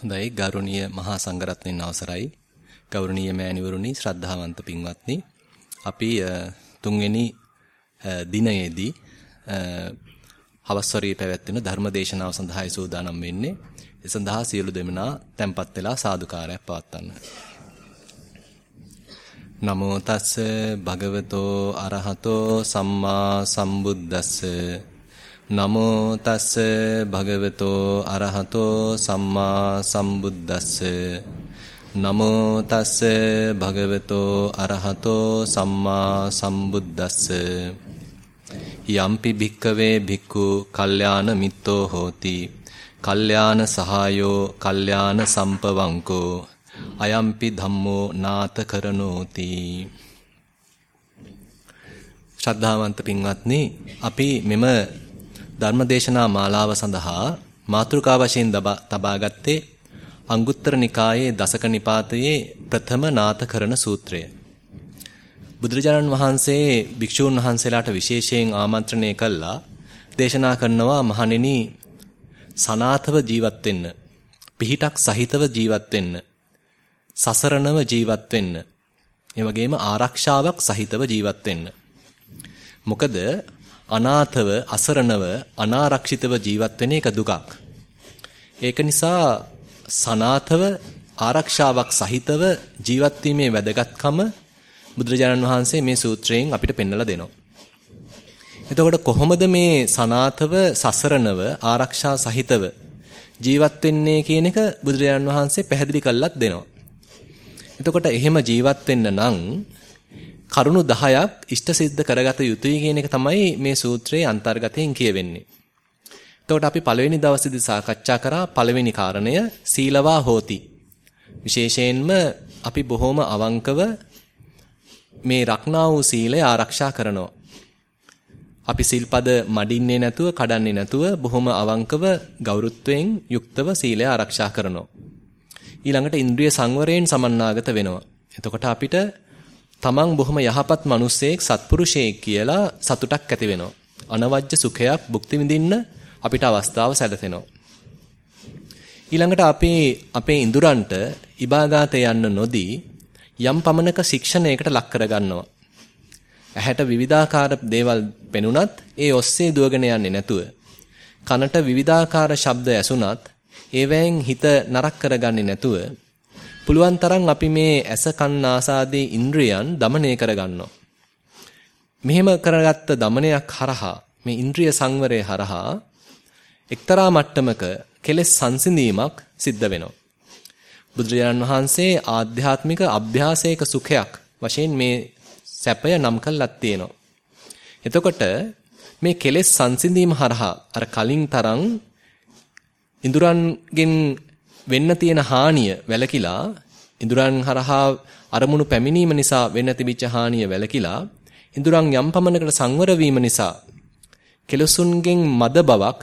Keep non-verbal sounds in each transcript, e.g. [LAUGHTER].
හොඳයි. ගෞරවනීය මහා සංඝරත්නයන් අවසරයි. ගෞරවනීය මෑණිවරුනි ශ්‍රද්ධාවන්ත පින්වත්නි අපි තුන්වෙනි දිනයේදී හවස්වරේ පැවැත්වෙන ධර්ම දේශනාව සඳහායි සූදානම් වෙන්නේ. ඒ සඳහා සියලු දෙනා tempත් වෙලා සාදුකාරයක් පවත්වන්න. නමෝ තස්ස භගවතෝ අරහතෝ සම්මා සම්බුද්දස්ස. නමෝ තස්ස භගවතෝ අරහතෝ සම්මා සම්බුද්දස්ස. නමෝ තස්ස භගවතෝ අරහතෝ සම්මා සම්බුද්දස්ස. යම්පි භික්කවේ භික්ඛු කල්යාණ මිත්තෝ හෝති. කල්යාණ සහායෝ කල්යාණ සම්පවංකෝ. අයම්පි ධම්මෝ නාත කරනෝති. ශ්‍රද්ධාවන්ත පින්වත්නි අපි මෙම ධර්මදේශනා මාලාව සඳහා මාතෘකා වශයෙන් තබා ගත්තේ අංගුත්තර නිකායේ දසක නිපාතයේ ප්‍රථම නාථකරණ සූත්‍රය. බුදුරජාණන් වහන්සේ භික්ෂූන් වහන්සේලාට විශේෂයෙන් ආමන්ත්‍රණය කළා දේශනා කරනවා මහණෙනි සනාතව ජීවත් වෙන්න පිහිටක් සහිතව ජීවත් වෙන්න සසරණව ජීවත් වෙන්න ඒ වගේම ආරක්ෂාවක් සහිතව ජීවත් වෙන්න මොකද අනාථව අසරණව අනාරක්ෂිතව ජීවත් වෙන එක දුකක්. ඒක නිසා සනාථව ආරක්ෂාවක් සහිතව ජීවත් වීමේ වැදගත්කම බුදුරජාණන් වහන්සේ මේ සූත්‍රයෙන් අපිට පෙන්වලා දෙනවා. එතකොට කොහොමද මේ සනාථව සසරණව ආරක්ෂා සහිතව ජීවත් වෙන්නේ කියන එක බුදුරජාණන් වහන්සේ පැහැදිලි කළත් දෙනවා. එතකොට එහෙම ජීවත් වෙන්න නම් කරුණු 10ක් ඉෂ්ට සිද්ධ කරගත යුතුයි කියන එක තමයි මේ සූත්‍රයේ අන්තර්ගතයෙන් කියවෙන්නේ. එතකොට අපි පළවෙනි දවසේදී සාකච්ඡා කරා පළවෙනි කාරණය සීලවා හෝති. විශේෂයෙන්ම අපි බොහොම අවංකව මේ රක්නා වූ සීලය ආරක්ෂා කරනවා. අපි සිල්පද මඩින්නේ නැතුව කඩන්නේ නැතුව බොහොම අවංකව ගෞරවත්වයෙන් යුක්තව සීලය ආරක්ෂා කරනවා. ඊළඟට ඉන්ද්‍රිය සංවරයෙන් සමන්නාගත වෙනවා. එතකොට අපිට තමන් බොහොම යහපත් මිනිස්සෙක් සත්පුරුෂයෙක් කියලා සතුටක් ඇති වෙනවා. අනවජ්‍ය සුඛයක් භුක්ති විඳින්න අපිට අවස්ථාව සැලසෙනවා. ඊළඟට අපේ අපේ ඉඳුරන්ට ඉබාගාත යන්න නොදී යම් පමණක ශික්ෂණයකට ලක් කරගන්නවා. ඇහැට විවිධාකාර දේවල් පෙනුනත් ඒ ඔස්සේ දුවගෙන යන්නේ නැතුව කනට විවිධාකාර ශබ්ද ඇසුණත් ඒවැයෙන් හිත නරක කරගන්නේ නැතුව පුළුවන් තරම් අපි මේ ඇස කන් ආසාදී ඉන්ද්‍රියන් দমনය කරගන්නවා. මෙහෙම කරගත්ත দমনයක් හරහා මේ ඉන්ද්‍රිය සංවරය හරහා එක්තරා මට්ටමක කෙලෙස් සංසිඳීමක් සිද්ධ වෙනවා. බුදුරජාණන් වහන්සේ ආධ්‍යාත්මික අභ්‍යාසයක සුඛයක් වශයෙන් මේ සැපය නම් කළා තියෙනවා. එතකොට මේ කෙලෙස් සංසිඳීම හරහා අර කලින් තරම් ඉඳුරන්ගෙන් වෙන්න තියෙන හානිය වැළකිලා ඉඳුරන් හරහා අරමුණු පැමිණීම නිසා වෙන්න තිබිච්ච හානිය වැළකිලා ඉඳුරන් යම් පමණකට සංවර වීම නිසා කෙලසුන්ගෙන් මද බවක්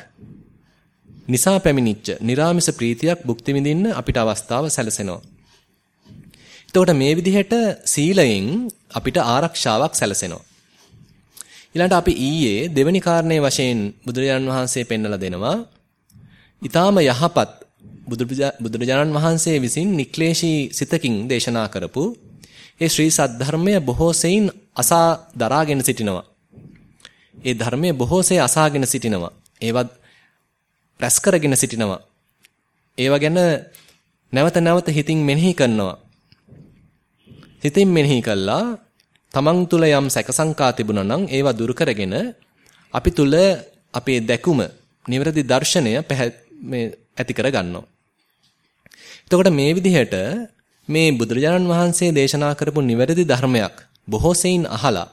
නිසා පැමිණිච්ච निराமிස ප්‍රීතියක් භුක්ති විඳින්න අපිට අවස්ථාව සැලසෙනවා. එතකොට මේ විදිහට සීලයෙන් අපිට ආරක්ෂාවක් සැලසෙනවා. ඊළඟට අපි ඊයේ දෙවැනි කාරණේ වශයෙන් බුදුරජාන් වහන්සේ පෙන්වලා දෙනවා. ඊ타ම යහපත් බුදුරජාණන් වහන්සේ විසින් නික්ලේශී සිතකින් දේශනා කරපු ඒ ශ්‍රී සද්ධර්මය බොහෝ සෙයින් අසා දරාගෙන සිටිනවා. ඒ ධර්මය බොහෝසේ අසාගෙන සිටිනවා. ඒවත් රැස් කරගෙන සිටිනවා. ඒව ගැන නැවත නැවත හිතින් මෙනෙහි කරනවා. හිතින් මෙනෙහි කළා තමන් තුල යම් සැකසංකා තිබුණා නම් ඒවා දුරු කරගෙන අපි තුල අපේ දැකුම නිවැරදි දර්ශනය මේ ඇති කර ගන්නවා. එතකොට මේ විදිහට මේ බුදුරජාණන් වහන්සේ දේශනා කරපු නිවැරදි ධර්මයක් බොහෝ සෙයින් අහලා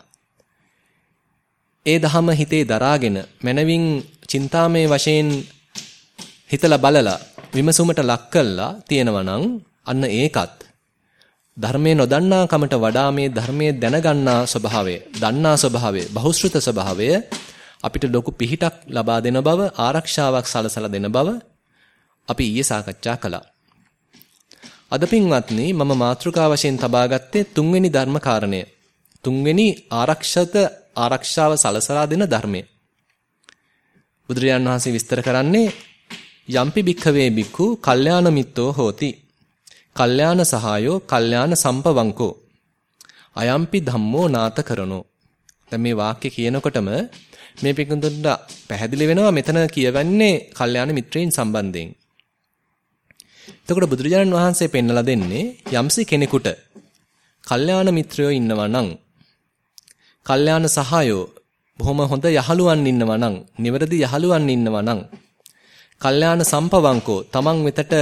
ඒ ධහම හිතේ දරාගෙන මනවින් චින්තාමේ වශයෙන් හිතලා බලලා විමසුමට ලක් කළා තියෙනවා නම් අන්න ඒකත් ධර්මයේ නොදන්නා කමට වඩා මේ ධර්මයේ දැනගන්නා ස්වභාවය, දන්නා ස්වභාවය, බහුශෘත ස්වභාවය අපිට ලොකු පිහිටක් ලබා දෙන බව, ආරක්ෂාවක් සලසලා දෙන බව අපි ඊයේ සාකච්ඡා කළා. අද පින්වත්නි මම මාතෘකා වශයෙන් තබා ගත්තේ තුන්වෙනි ධර්ම කාරණය. තුන්වෙනි ආරක්ෂත ආරක්ෂාව සලසලා දෙන ධර්මය. බුදුරජාණන් වහන්සේ විස්තර කරන්නේ යම්පි භික්ඛවේ බික්ඛු කල්යාණ මිත්තෝ හෝති. කල්යාණ සහායෝ කල්යාණ සම්පවංකෝ. අයම්පි ධම්මෝ නාත කරනෝ. දැන් මේ වාක්‍ය කියනකොටම මේ පිටුඳුන්ට පැහැදිලි වෙනවා මෙතන කියවන්නේ කල්යාණ මිත්‍රයින් සම්බන්ධයෙන්. එතකොට බුදුරජාණන් වහන්සේ පෙන්නලා දෙන්නේ යම්සි කෙනෙකුට කල්යාණ මිත්‍රයෝ ඉන්නවා නම් කල්යාණ සහායෝ බොහොම හොඳ යහළුවන් ඉන්නවා නම් නිවැරදි යහළුවන් ඉන්නවා නම් කල්යාණ සම්පවංකෝ තමන් වෙතට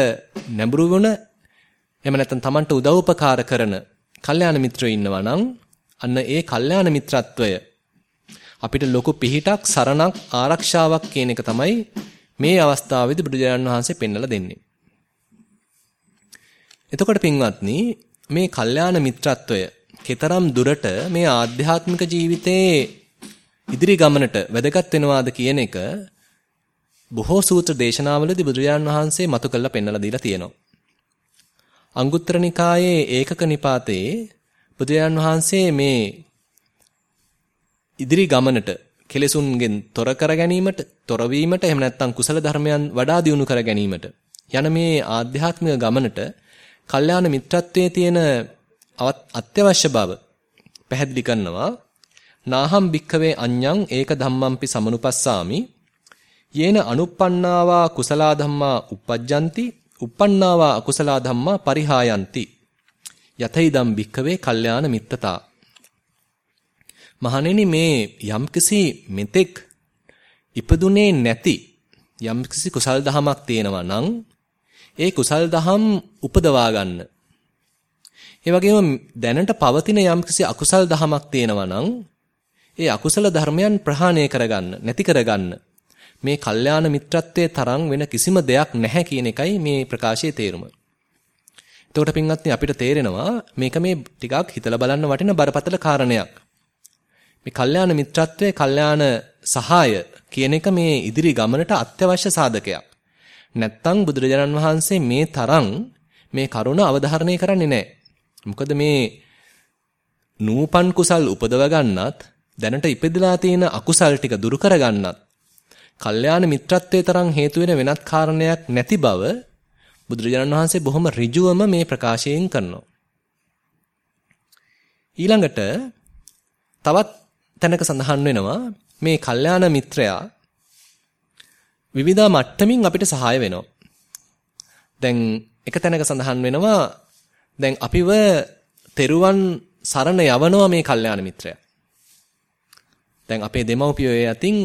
නැඹුරු වුණ එහෙම නැත්නම් තමන්ට උදව් උපකාර කරන කල්යාණ මිත්‍රයෝ ඉන්නවා නම් අන්න ඒ කල්යාණ මිත්‍රත්වය අපිට ලොකු පිහිටක් සරණක් ආරක්ෂාවක් කියන එක තමයි මේ අවස්ථාවේදී බුදුරජාණන් වහන්සේ පෙන්වලා දෙන්නේ. එතකොට පින්වත්නි මේ කල්යාණ මිත්‍රත්වය කතරම් දුරට මේ ආධ්‍යාත්මික ජීවිතයේ ඉදිරි ගමනට වැදගත් වෙනවාද කියන එක බොහෝ සූත්‍ර දේශනාවලදී බුදුරජාණන් වහන්සේ මතු කරලා පෙන්වලා දීලා තියෙනවා. අංගුත්තර නිකායේ ඒකක නිපාතේ බුදුරජාණන් වහන්සේ මේ ඉදිරි ගමනට කෙලෙසුන්ගෙන් තොර කර ගැනීමට, තොර වීමට එහෙම නැත්නම් කුසල ධර්මයන් වඩා දියුණු කර ගැනීමට යන මේ ආධ්‍යාත්මික ගමනට කල්යාණ මිත්‍රත්වයේ තියෙන අත්‍යවශ්‍ය බව පැහැදිලි කරනවා. නාහම් භික්ඛවේ අඤ්ඤං ඒක ධම්මම්පි සමනුපස්සාමි. යේන අනුප්පන්නාවා කුසලා ධම්මා uppajjanti uppannāvā akusala dhamma parihayanti යතයිදම් භික්කවේ කල්යාණ මිත්තතා මහණෙනි මේ යම්කිසි මෙතෙක් ඉපදුනේ නැති යම්කිසි කුසල් දහමක් තියෙනවා නම් ඒ කුසල් දහම් උපදවා ගන්න. ඒ වගේම දැනට පවතින යම්කිසි අකුසල් දහමක් තියෙනවා නම් ඒ අකුසල ධර්මයන් ප්‍රහාණය කරගන්න, නැති කරගන්න. මේ කල්යාණ මිත්‍රත්වයේ තරම් වෙන කිසිම දෙයක් නැහැ කියන එකයි මේ ප්‍රකාශයේ තේරුම. එතකොට පින්වත්නි අපිට තේරෙනවා මේක මේ ටිකක් හිතලා බලන්න වටින බරපතල කාරණයක්. මේ කල්යාණ මිත්‍රත්වයේ කල්යාණ සහාය කියන එක මේ ඉදිරි ගමනට අත්‍යවශ්‍ය සාධකයක්. නැත්තම් බුදුරජාණන් වහන්සේ මේ තරම් මේ කරුණ අවධාරණය කරන්නේ නැහැ. මොකද මේ නූපන් කුසල් උපදව ගන්නත් දැනට ඉපදලා තියෙන අකුසල් ටික දුරු කර ගන්නත් කල්යාණ මිත්‍රත්වයේ තරම් හේතු වෙන වෙනත් කාරණයක් නැති බව බුදුරජාණන් වහන්සේ බොහොම ඍජුවම මේ ප්‍රකාශයෙන් කරනවා. ඊළඟට තවත් තැනක සඳහන් වෙනවා මේ කල්යාණ මිත්‍රයා විවිධ මට්ටමින් අපිට සහාය වෙනවා. දැන් එක තැනක සඳහන් වෙනවා දැන් අපිව තෙරුවන් සරණ යවනවා මේ කල්යාණ මිත්‍රයා. දැන් අපේ දෙමව්පියෝ යතින්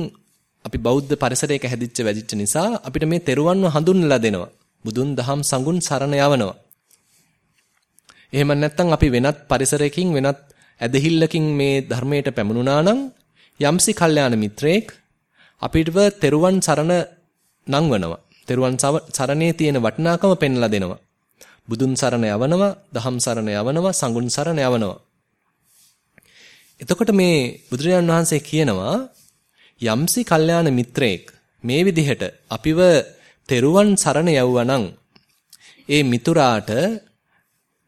අපි බෞද්ධ පරිසරයක හැදිච්ච වැඩිච්ච නිසා අපිට මේ තෙරුවන්ව හඳුන්වලා දෙනවා. බුදුන් දහම් සංගුණ සරණ යවනවා. එහෙම නැත්නම් අපි වෙනත් පරිසරයකින් වෙනත් ඇදහිල්ලකින් මේ ධර්මයට පැමුණුනා නම් යම්සි කල්යාණ මිත්‍රයෙක් අපිටව තෙරුවන් සරණ නංවනවා. තෙරුවන් සරණේ තියෙන වටිනාකම පෙන්ලා දෙනවා. බුදුන් සරණ යවනවා, දහම් සරණ යවනවා, සංගුණ සරණ යවනවා. එතකොට මේ බුදුරජාන් වහන්සේ කියනවා යම්සි කල්යාණ මිත්‍රයෙක් මේ විදිහට අපිව තෙරුවන් සරණ යවුවනම් ඒ මිතුරාට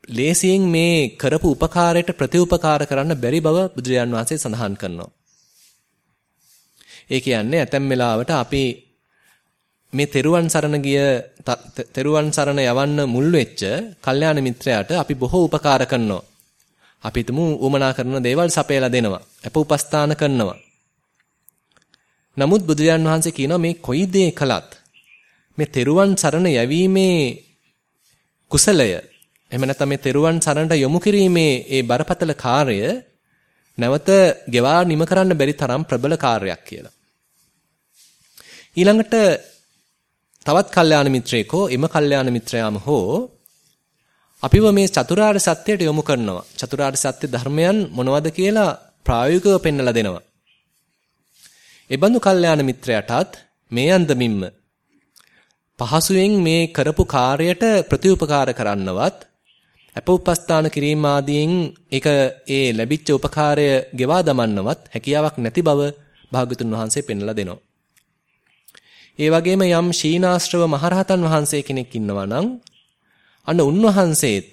ලේසියෙන් මේ කරපු උපකාරයට ප්‍රතිඋපකාර කරන්න බැරි බව බුදුරජාන් වහන්සේ සඳහන් කරනවා. ඒ කියන්නේ ඇතැම් වෙලාවට අපි මේ තෙරුවන් සරණ ගිය තෙරුවන් සරණ යවන්න මුල් වෙච්ච කල්යාණ මිත්‍රයාට අපි බොහෝ උපකාර කරනවා. අපි තුමු උමනා කරන දේවල් සපයලා දෙනවා. අප උපස්ථාන කරනවා. නමුත් බුදුරජාන් වහන්සේ කියනවා මේ කොයි දේ කළත් මේ තෙරුවන් සරණ යැවීමේ කුසලය එහෙම නැත්නම් මේ තෙරුවන් සරණට යොමු කිරීමේ ඒ බරපතල කාර්ය නැවත ගෙවා නිම කරන්න බැරි තරම් ප්‍රබල කාර්යයක් කියලා. ඊළඟට තවත් කල්යාණ මිත්‍රයෙකෝ එම කල්යාණ මිත්‍රයාම හෝ අපිව මේ චතුරාර්ය සත්‍යයට යොමු කරනවා. චතුරාර්ය සත්‍ය ධර්මයන් මොනවද කියලා ප්‍රායෝගිකව පෙන්වලා දෙනවා. එබඳු කල්යාණ මිත්‍රයාටත් මේ අන්දමින්ම පහසුවෙන් මේ කරපු කාර්යයට ප්‍රතිඋපකාර කරන්නවත් අප උපස්ථාන කිරීම ආදීන් ඒක ඒ ලැබිච්ච උපකාරය ගෙවා දමන්නවත් හැකියාවක් නැති බව භාග්‍යතුන් වහන්සේ පෙන්වලා දෙනවා. ඒ වගේම යම් ශීනාශ්‍රව මහරහතන් වහන්සේ කෙනෙක් ඉන්නවා නම් අන්න උන්වහන්සේත්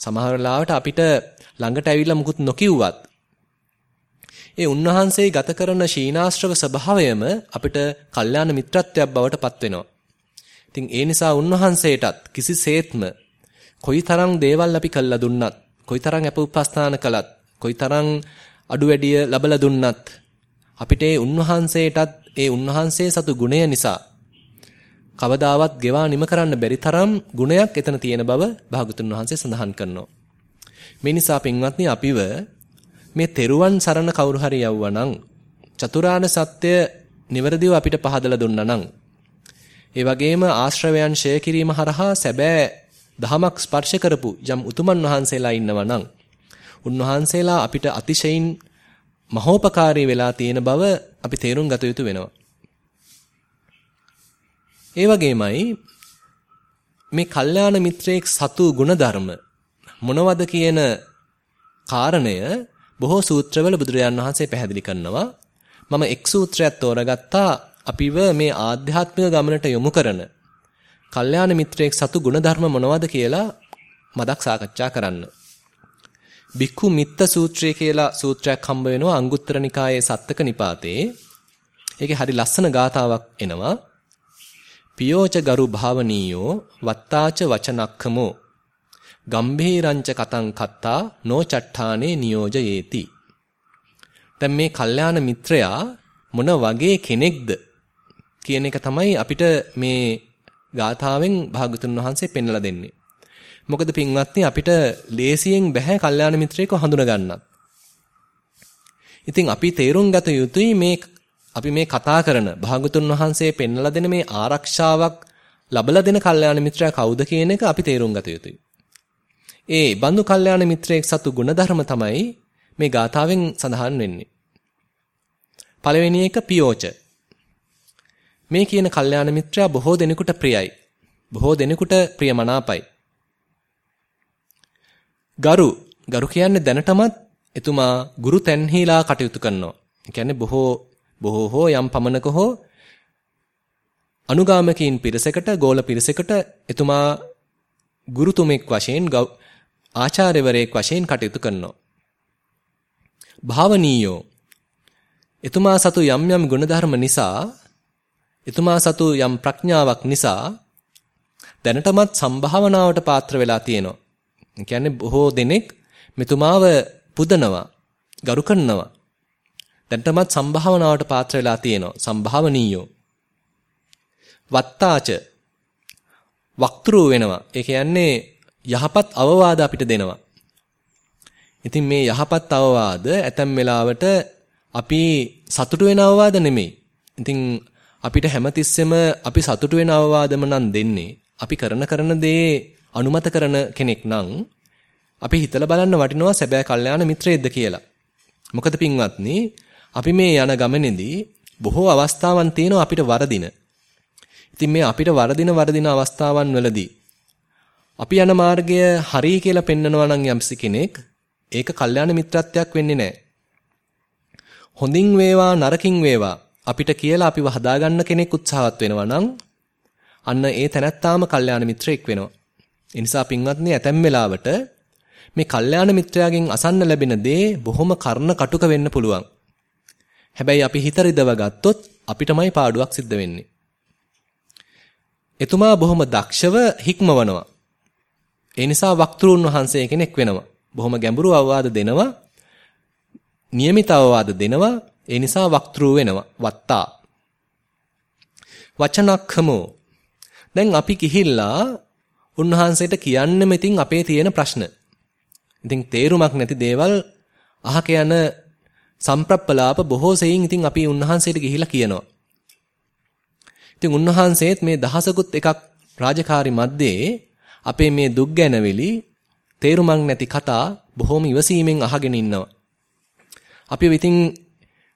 සමහර වෙලාවට අපිට ළඟට ඇවිල්ලා මුකුත් නොකියුවත් ඒ උන්වහන්සේ ගත කරන ශීනාශ්‍රව ස්වභාවයම අපිට කල්යාණ මිත්‍රත්වයක් බවට පත් වෙනවා. ඉතින් ඒ නිසා උන්වහන්සේටත් කිසිසේත්ම කොයිතරම් දේවල් අපි කළා දුන්නත්, කොයිතරම් අප උපස්ථාන කළත්, කොයිතරම් අඩු වැඩිය ලබලා දුන්නත් අපිට ඒ උන්වහන්සේටත් ඒ උන්වහන්සේ සතු ගුණය නිසා කවදාවත් ගෙවා නිම කරන්න බැරි තරම් ගුණයක් එතන තියෙන බව භාගතුන් වහන්සේ සඳහන් කරනවා. මේ නිසා පින්වත්නි අපිව මේ තෙරුවන් සරණ කවුරු හරි යවුවා චතුරාර්ය සත්‍ය නිවැරදිව අපිට පහදලා දුන්නා නම් ඒ වගේම ආශ්‍රවයන් ෂය කිරීම හරහා සැබෑ දහමක් ස්පර්ශ කරපු යම් උතුමන් වහන්සේලා ඉන්නවා නම් උන්වහන්සේලා අපිට අතිශයින් මහෝපකාරී වෙලා තියෙන බව අපි තේරුම් ගත යුතු වෙනවා. ඒ වගේමයි මේ කල්යාණ මිත්‍රයෙක් සතු ගුණධර්ම මොනවද කියන කාරණය බොහෝ සූත්‍රවල බුදුරජාන් වහන්සේ පැහැදිලි කරනවා. මම එක් සූත්‍රයක් තෝරගත්තා අපිව මේ ආධ්‍යාත්මික ගමනට යොමු කරන කල්යාණ මිත්‍රයෙක් සතු ගුණධර්ම මොනවද කියලා මදක් සාකච්ඡා කරන්න. බික්ඛු මිත්ත සූත්‍රය කියලා සූත්‍රයක් හම්බ වෙනවා අංගුත්තර නිකායේ සත්තක නිපාතේ. ඒකේ හරි ලස්සන ගාතාවක් එනවා. පියෝච ගරු භාවනීයෝ වත්තාච වචනක්ඛමෝ ගම්භීරංච කතං කත්තා නොචට්ඨානේ නියෝජයේති. දැන් මේ කල්යාණ මිත්‍රයා මොන වගේ කෙනෙක්ද කියන එක තමයි අපිට මේ ගාථාවෙන් භාගතුන් වහන්සේ පෙන්වලා දෙන්නේ. මොකද පින්වත්නි අපිට ලේසියෙන් බෑ කල්යාණ මිත්‍රයෙක්ව හඳුන ගන්නත්. ඉතින් අපි තේරුම් ගත යුතුයි මේ අපි මේ කතා කරන භාගතුන් වහන්සේ පෙන්වලා දෙන මේ ආරක්ෂාවක් ලබලා දෙන කල්යාණ මිත්‍රයා කවුද කියන එක අපි තේරුම් ගත යුතුයි. ඒ බඳු කල්යාණ මිත්‍රයෙක් සතු ගුණධර්ම තමයි මේ ගාථාවෙන් සඳහන් වෙන්නේ. පළවෙනි එක පියෝච. මේ කියන කල්යාණ මිත්‍රයා බොහෝ දෙනෙකුට ප්‍රියයි. බොහෝ දෙනෙකුට ප්‍රියමනාපයි. ගරු ගරු කියන්නේ දැනටමත් එතුමා ගුරු තැන්හිලා කටයුතු කරනවා. ඒ කියන්නේ බොහෝ බොහෝ හෝ යම් පමණක හෝ අනුගාමකීන් පිරිසකට ගෝල පිරිසකට එතුමා ගුරුතුමෙක් වශයෙන් ආචාර්යවරයෙක් වශයෙන් කටයුතු කරනවා. භාවනීයෝ එතුමා සතු යම් යම් ගුණධර්ම නිසා එතුමා සතු යම් ප්‍රඥාවක් නිසා දැනටමත් සම්භාවනාවට පාත්‍ර වෙලා තියෙනවා. කියන්නේ බොහෝ දෙනෙක් මෙතුමාව පුදනවා, ගරු කරනවා. දැනටමත් සම්භාවනාවට පාත්‍ර වෙලා තියෙනවා. සම්භාවනීයෝ. වත්තාච වක්තෘ වෙනවා. ඒ කියන්නේ යහපත් අවවාද අපිට දෙනවා. ඉතින් මේ යහපත් අවවාද ඇතැම් වෙලාවට අපි සතුටු වෙන අවවාද නෙමෙයි. ඉතින් අපිට හැමතිස්සෙම අපි සතුටු වෙන අවවාදම නම් දෙන්නේ. අපි කරන කරන දේ අනුමත කරන කෙනෙක් නම් අපි හිතලා බලන්න වටිනවා සැබෑ කල්යාණ මිත්‍රයෙක්ද කියලා. මොකද පින්වත්නි අපි මේ යන ගමනේදී බොහෝ අවස්ථාවන් තියෙනවා අපිට වරදින. ඉතින් මේ අපිට වරදින වරදින අවස්ථාවන් වලදී අපි යන මාර්ගය හරි කියලා පෙන්නනවා නම් යම්සි කෙනෙක් ඒක කල්යාණ මිත්‍රත්වයක් වෙන්නේ නැහැ. හොඳින් වේවා නරකින් වේවා අපිට කියලා අපිව හදාගන්න කෙනෙක් උත්සාහවත් වෙනවා නම් අන්න ඒ තැනැත්තාම කල්යාණ මිත්‍රයෙක් වෙනවා. ඒ නිසා පින්වත්නි ඇතැම් වෙලාවට මේ කල්යාණ මිත්‍රයාගෙන් අසන්න ලැබෙන දේ බොහොම කර්ණ කටුක වෙන්න පුළුවන්. හැබැයි අපි හිත රිදව ගත්තොත් අපිටමයි පාඩුවක් සිද්ධ වෙන්නේ. එතුමා බොහොම දක්ෂව හික්මවනවා. ඒ නිසා වක්තෘන් වහන්සේ කෙනෙක් වෙනවා. බොහොම ගැඹුරු අවවාද දෙනවා. નિયમિત අවවාද දෙනවා. ඒ නිසා වක්තෘ වෙනවා. වත්තා. වචනක්ඛමෝ. දැන් අපි කිහිල්ලා උන්වහන්සේට කියන්නෙම ඉතින් අපේ තියෙන ප්‍රශ්න. ඉතින් තේරුමක් නැති දේවල් අහක යන සම්ප්‍රප්පලාප බොහෝ සෙයින් ඉතින් අපි උන්වහන්සේට ගිහිලා කියනවා. ඉතින් උන්වහන්සේත් මේ දහසකුත් එකක් රාජකාරි මැද්දේ අපේ මේ දුක් ගැනවිලි තේරුමක් නැති කතා බොහොම ඉවසීමෙන් අහගෙන ඉන්නවා. අපි ඉතින්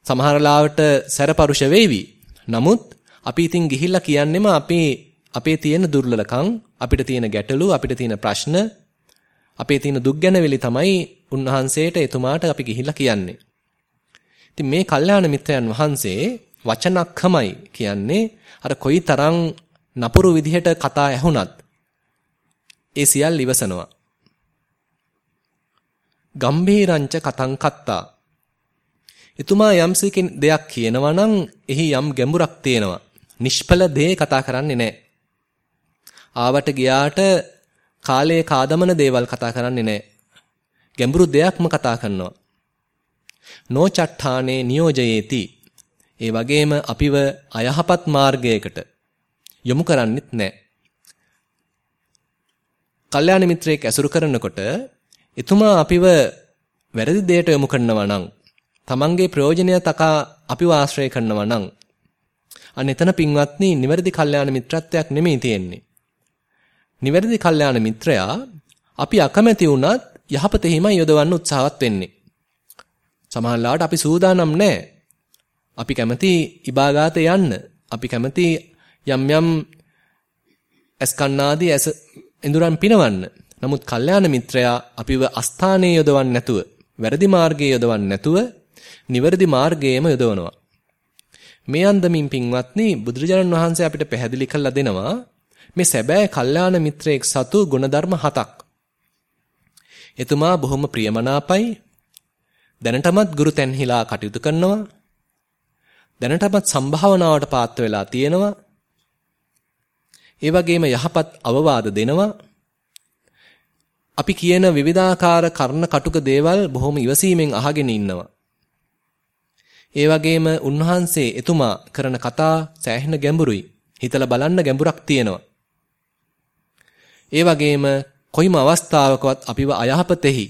සමහර ලාවට සැරපරුෂ වෙවි. නමුත් අපි ඉතින් ගිහිල්ලා කියන්නෙම අපේ අපේ තියෙන දුර්වලකම්, අපිට තියෙන ගැටලු, අපිට තියෙන ප්‍රශ්න, අපේ තියෙන දුක් ගැනවිලි තමයි උන්වහන්සේට එතුමාට අපි ගිහිල්ලා කියන්නේ. ඉතින් මේ කල්යාණ මිත්‍රයන් වහන්සේ වචනක්කමයි කියන්නේ අර කොයිතරම් නපුරු විදිහට කතා ඇහුණත් ඒ සියල්ල ඉවසනවා. ගම්භීරංච කතං කත්තා. එතුමා යම් දෙයක් කියනවා නම් එහි යම් ගැඹුරක් තියෙනවා. නිෂ්ඵල දේ කතා කරන්නේ නැහැ. ආවට ගියාට කාලයේ කාදමන දේවල් කතා කරන්නේ නැහැ. ගැඹුරු දෙයක්ම කතා කරනවා. නොචට්ඨානේ නියෝජයේති. ඒ වගේම අපිව අයහපත් මාර්ගයකට යොමු කරන්නෙත් නැහැ. කල්යාණ මිත්‍රයෙක් ඇසුරු කරනකොට එතුමා අපිව වැරදි දෙයට යොමු කරනවා නම් තමන්ගේ ප්‍රයෝජනය තකා අපිව ආශ්‍රය කරනවා නම් අන්න එතන පින්වත්නි නිවැරදි කල්යාණ මිත්‍රත්වයක් නෙමෙයි තියෙන්නේ. නිවැරදි කල්යාණ මිත්‍රයා අපි අකමැති වුණත් යහපතෙහිමයි යොදවන්න උත්සාහවත් වෙන්නේ. සමහරවිට අපි සූදානම් නැහැ. අපි කැමති ඉබාගාත යන්න. අපි කැමති යම් යම් ඇස්කන්නාදී ඇස ඉඳුරන් පිනවන්න. නමුත් කල්යාණ මිත්‍රයා අපිව අස්ථානයේ යොදවන්නේ නැතුව, වැරදි මාර්ගයේ යොදවන්නේ නැතුව, නිවැරදි මාර්ගයේම යොදවනවා. මේ අන්දමින් පින්වත්නි බුදුරජාණන් වහන්සේ අපිට පැහැදිලි කරලා දෙනවා මේ සැබෑ කල්යාණ මිත්‍රයෙක් සතු ගුණධර්ම හතක්. එතුමා බොහොම ප්‍රියමනාපයි. දැනටමත් ගුරු තැන්හිලා කටයුතු කරනවා. දැනටමත් සම්භාවනාවට පාත්‍ර වෙලා තියෙනවා. ඒ වගේම යහපත් අවවාද දෙනවා. අපි කියන විවිධාකාර කර්ණ කටුක දේවල් බොහොම ඉවසීමෙන් අහගෙන ඉන්නවා. ඒ වගේම උන්වහන්සේ එතුමා කරන කතා සෑහෙන ගැඹුරුයි. හිතලා බලන්න ගැඹුරක් තියෙනවා. ඒ වගේම කොයිම අවස්ථාවකවත් අපිව අයහපතෙහි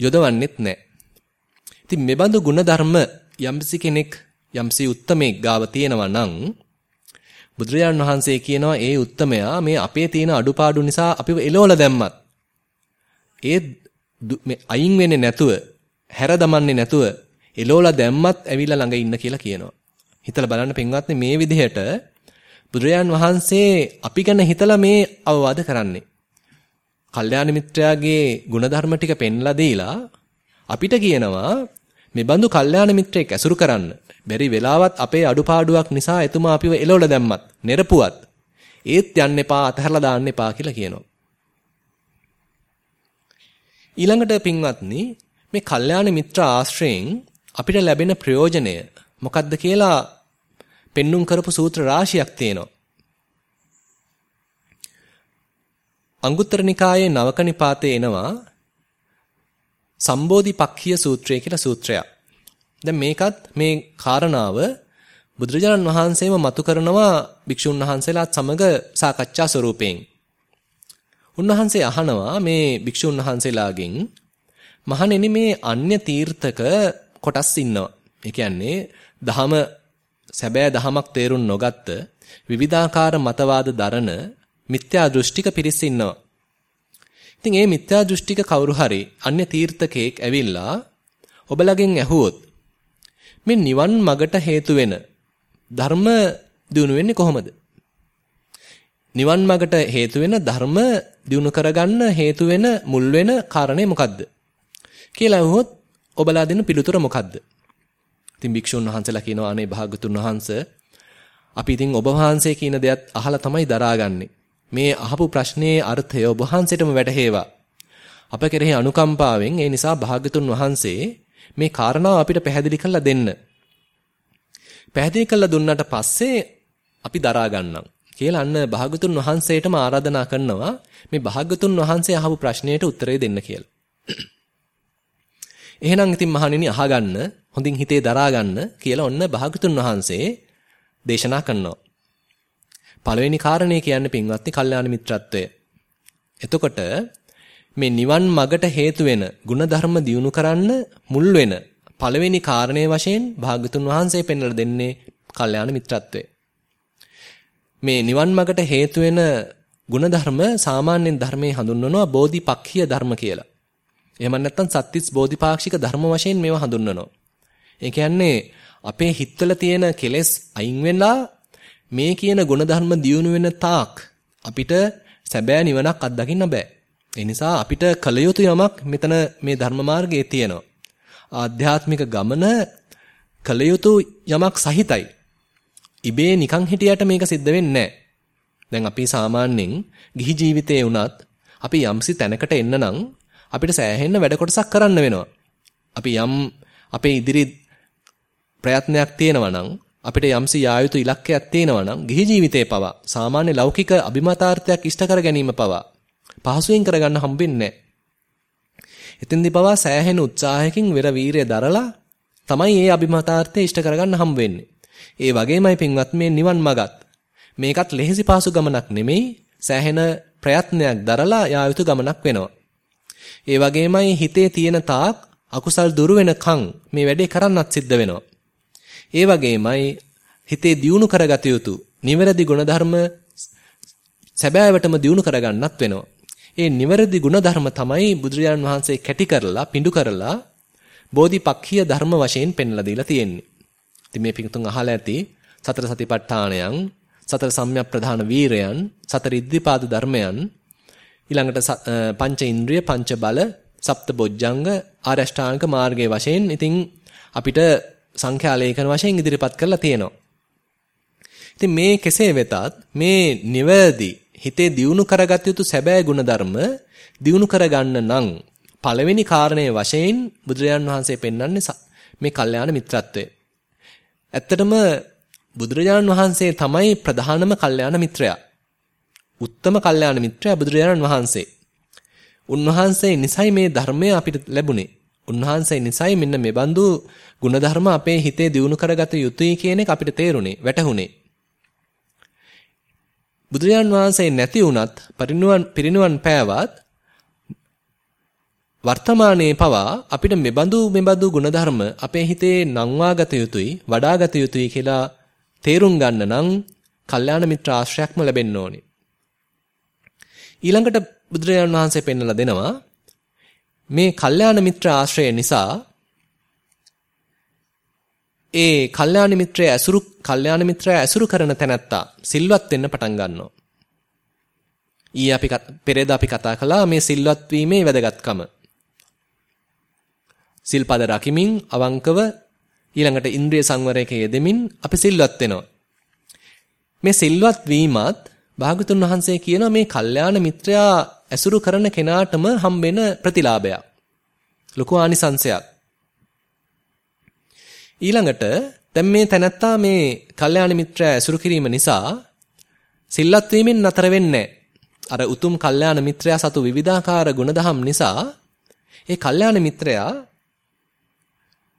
යොදවන්නෙත් නැහැ. ඉතින් මෙබඳු ಗುಣධර්ම යම්සි කෙනෙක් යම්සි උත්තමෙක් ගාව තියෙනවා නම් බුදුරජාණන් වහන්සේ කියනවා ඒ උත්තමයා මේ අපේ තියෙන අඩුපාඩු නිසා අපිව එලවලා දැම්මත් ඒ අයින් වෙන්නේ නැතුව හැර දමන්නේ නැතුව එලෝලා දැම්මත් ඇවිල්ලා ළඟ ඉන්න කියලා කියනවා. හිතලා බලන්න පින්වත්නි මේ විදිහට බුදුරජාන් වහන්සේ අපි ගැන හිතලා මේ අවවාද කරන්නේ. කල්යාණ මිත්‍රයාගේ ಗುಣධර්ම ටික පෙන්ලා දීලා අපිට කියනවා මේ බඳු කල්යාණ මිත්‍රයෙක් ඇසුරු කරන්න. බැරි වෙලාවත් අපේ අඩුපාඩුවක් නිසා එතුමා අපිව එලවලා දැම්මත්, නෙරපුවත් ඒත් යන්න එපා, අතහැරලා දාන්න එපා කියලා කියනවා. ඊළඟට පින්වත්නි මේ කල්යාණ මිත්‍ර ආශ්‍රයෙන් අපිට ලැබෙන ප්‍රයෝජනය මොකක්ද කියලා පෙන්눔 කරපු සූත්‍ර රාශියක් තියෙනවා. අංගුත්තර නිකායේ නවක නිපාතේ එනවා සම්බෝධිපක්ඛිය සූත්‍රය කියලා සූත්‍රයක්. දැන් මේකත් මේ කාරණාව බුදුරජාණන් වහන්සේම මතු කරනවා භික්ෂුන් වහන්සේලාත් සමග සාකච්ඡා ස්වරූපයෙන්. උන්වහන්සේ අහනවා මේ භික්ෂුන් වහන්සේලාගෙන් මහණෙනි මේ අන්‍ය තීර්ථක කොටස් ඉන්නවා. ඒ කියන්නේ දහම සැබෑ දහමක් තේරුම් නොගත්ත විවිධාකාර මතවාද දරන මිත්‍යා දෘෂ්ටික පිරිස ඉන්නවා. ඉතින් මේ මිත්‍යා දෘෂ්ටික කවුරු හරි අන්‍ය තීර්ථකෙක් ඇවිල්ලා ඔබලගෙන් ඇහුවොත් මේ නිවන් මගට හේතු වෙන ධර්ම දිනු වෙන්නේ කොහොමද? නිවන් මගට හේතු වෙන ධර්ම දිනු කරගන්න හේතු වෙන මුල් වෙන කාරණේ මොකද්ද? කියලා අහුවොත් ඔබලා දෙන පිළිතුර මොකද්ද? ඉතින් භික්ෂුන් වහන්සේලා කියනවා අනේ භාගතුන් වහන්සේ අපි ඉතින් ඔබ වහන්සේ කියන දේත් අහලා තමයි දරාගන්නේ. මේ අහපු ප්‍රශ්නේ අර්ථය ඔබ වහන්සේටම වැටහෙවා. අප කෙරෙහි අනුකම්පාවෙන් ඒ නිසා භාගතුන් වහන්සේ මේ කාරණාව අපිට පැහැදිලි කරලා දෙන්න. පැහැදිලි කරලා දුන්නාට පස්සේ අපි දරා ගන්නම් කියලා අන්න භාගතුන් වහන්සේටම ආරාධනා කරනවා මේ භාගතුන් වහන්සේ අහපු ප්‍රශ්නයට උත්තරය දෙන්න කියලා. එහෙනම් ඉතින් මහණෙනි අහගන්න හොඳින් හිතේ දරා ගන්න කියලා ඔන්න භාගතුන් වහන්සේ දේශනා කරනවා. පළවෙනි කාරණේ කියන්නේ පින්වත්නි කල්යාණ මිත්‍රත්වය. එතකොට මේ නිවන් මගට හේතු වෙන ಗುಣධර්ම දියunu කරන්න මුල් වෙන පළවෙනි කාරණේ වශයෙන් භාගතුන් වහන්සේ පෙන්වලා දෙන්නේ කල්යාණ මිත්‍රත්වය. මේ නිවන් මගට හේතු වෙන ಗುಣධර්ම සාමාන්‍යයෙන් ධර්මයේ හඳුන්වනවා බෝධිපක්ඛීය ධර්ම කියලා. එහෙම නැත්නම් සත්‍තිස් බෝධිපාක්ෂික ධර්ම වශයෙන් මේවා හඳුන්වනවා. ඒ කියන්නේ අපේ හිතවල තියෙන කෙලෙස් අයින් වෙලා මේ කියන ගුණධර්ම දියුණු වෙන තාක් අපිට සැබෑ නිවනක් අත්දකින්න බෑ. ඒ නිසා අපිට කල යුතු යමක් මෙතන මේ ධර්ම මාර්ගයේ තියෙනවා. ආධ්‍යාත්මික ගමන කල යුතු යමක් සහිතයි. ඉබේ නිකන් හිටියට මේක සිද්ධ වෙන්නේ නැහැ. දැන් අපි සාමාන්‍යයෙන් ගිහි ජීවිතේ වුණත් අපි යම්සි තැනකට එන්න නම් අපිට සෑහෙන්න වැඩ කොටසක් කරන්න වෙනවා. අපි යම් අපේ ඉදිරි ප්‍රයත්නයක් තියෙනවා නම් අපිට යම්සි යා යුතු ඉලක්කයක් තියෙනවා නම් ගිහි ජීවිතේ පවා සාමාන්‍ය ලෞකික අභිමතාර්ථයක් ඉෂ්ට කර ගැනීම පවා පහසුවෙන් කරගන්න හම්බෙන්නේ නැහැ. එතෙන්දී පවා සෑහෙන උත්සාහයකින් වෙර වීරය දරලා තමයි මේ අභිමතාර්ථය ඉෂ්ට කරගන්න හම්බ වෙන්නේ. ඒ වගේමයි පින්වත් මේ නිවන් මගත්. මේකත් ලෙහෙසි පහසු ගමනක් නෙමෙයි සෑහෙන ප්‍රයත්නයක් දරලා යා යුතු ගමනක් වෙනවා. ඒ වගේමයි හිතේ තියෙන තාක් අකුසල් දුරු වෙනකන් මේ වැඩේ කරන්නත් සිද්ධ වෙනවා. ඒ වගේමයි හිතේ දියුණු කරගත යුතු නිවැරදි ගුණධර්ම සැබෑවටම දියුණු කරගන්නත් වෙනවා. ඒ නිවැරදි ගුණධර්ම තමයි බුදුරජාණන් වහන්සේ කැටි කරලා පිඬු කරලා බෝධිපක්ඛීය ධර්ම වශයෙන් පෙන්ලා දීලා තියෙන්නේ. ඉතින් මේ පිටුතුන් අහලා ඇති සතර සතිපට්ඨානයන්, සතර සම්‍යක් ප්‍රධාන වීරයන්, සතර ඉද්ධිපාද ධර්මයන්, ඊළඟට පංච ඉන්ද්‍රිය, පංච බල, සප්ත බොජ්ජංග, ආරෂ්ඨාංග මාර්ගයේ වශයෙන් ඉතින් අපිට සංඛ්‍යා ලේඛන වශයෙන් ඉදිරිපත් කරලා තියෙනවා. ඉතින් මේ කෙසේ වෙතත් මේ නිවැරදි හිතේ දියුණු කරගත යුතු සැබෑ ගුණධර්ම දියුණු කරගන්න නම් පළවෙනි කාරණේ වශයෙන් බුදුරජාන් වහන්සේ පෙන්වන්නේ මේ කල්යාණ මිත්‍රත්වය. ඇත්තටම බුදුරජාන් වහන්සේ තමයි ප්‍රධානම කල්යාණ මිත්‍රයා. උත්තම කල්යාණ මිත්‍රයා බුදුරජාණන් වහන්සේ. උන්වහන්සේ නිසයි මේ ධර්මය අපිට ලැබුණේ. උන්වහන්සේ නිසයි මෙන්න මේ බඳු ಗುಣධර්ම අපේ හිතේ දියුණු කරගත යුතුයි කියන එක අපිට තේරුණේ වැටහුණේ. බුදුරජාන් වහන්සේ නැති වුණත් පරිණුවන් පිරිණුවන් පෑවත් වර්තමානයේ පවා අපිට මෙබඳු මෙබඳු ಗುಣධර්ම අපේ හිතේ නංවා ගත යුතුයි වඩා ගත යුතුයි කියලා තේරුම් ගන්න නම් කල්යාණ මිත්‍ර ආශ්‍රයක්ම ලැබෙන්න ඕනේ. ඊළඟට බුදුරජාන් වහන්සේ පෙන්වලා දෙනවා මේ කල්යාණ මිත්‍ර ආශ්‍රය නිසා ඒ කල්යාණ මිත්‍රය ඇසුරු කල්යාණ මිත්‍රය ඇසුරු කරන තැනැත්තා සිල්වත් වෙන්න පටන් ගන්නවා. ඊයේ අපි පෙරේද අපි කතා කළා මේ සිල්වත් වීමේ වැදගත්කම. සිල්පද රකිමින් අවංකව ඊළඟට ඉන්ද්‍රිය සංවරයක යෙදෙමින් අපි සිල්වත් වෙනවා. මේ සිල්වත් වීමත් භාගතුන් වහන්සේ කියන මේ කල්යාණ මිත්‍රයා ඇසුරු කරන කෙනාටම හම්බෙන ප්‍රතිලාභයක්. ලොකු ආනිසංශයක්. ඊළඟට දැන් මේ තැනත්තා මේ කල්යාණ මිත්‍රයා ඇසුරු කිරීම නිසා සිල්වත් වීමෙන් නතර වෙන්නේ අර උතුම් කල්යාණ මිත්‍රයා සතු විවිධාකාර ගුණධම් නිසා ඒ කල්යාණ මිත්‍රයා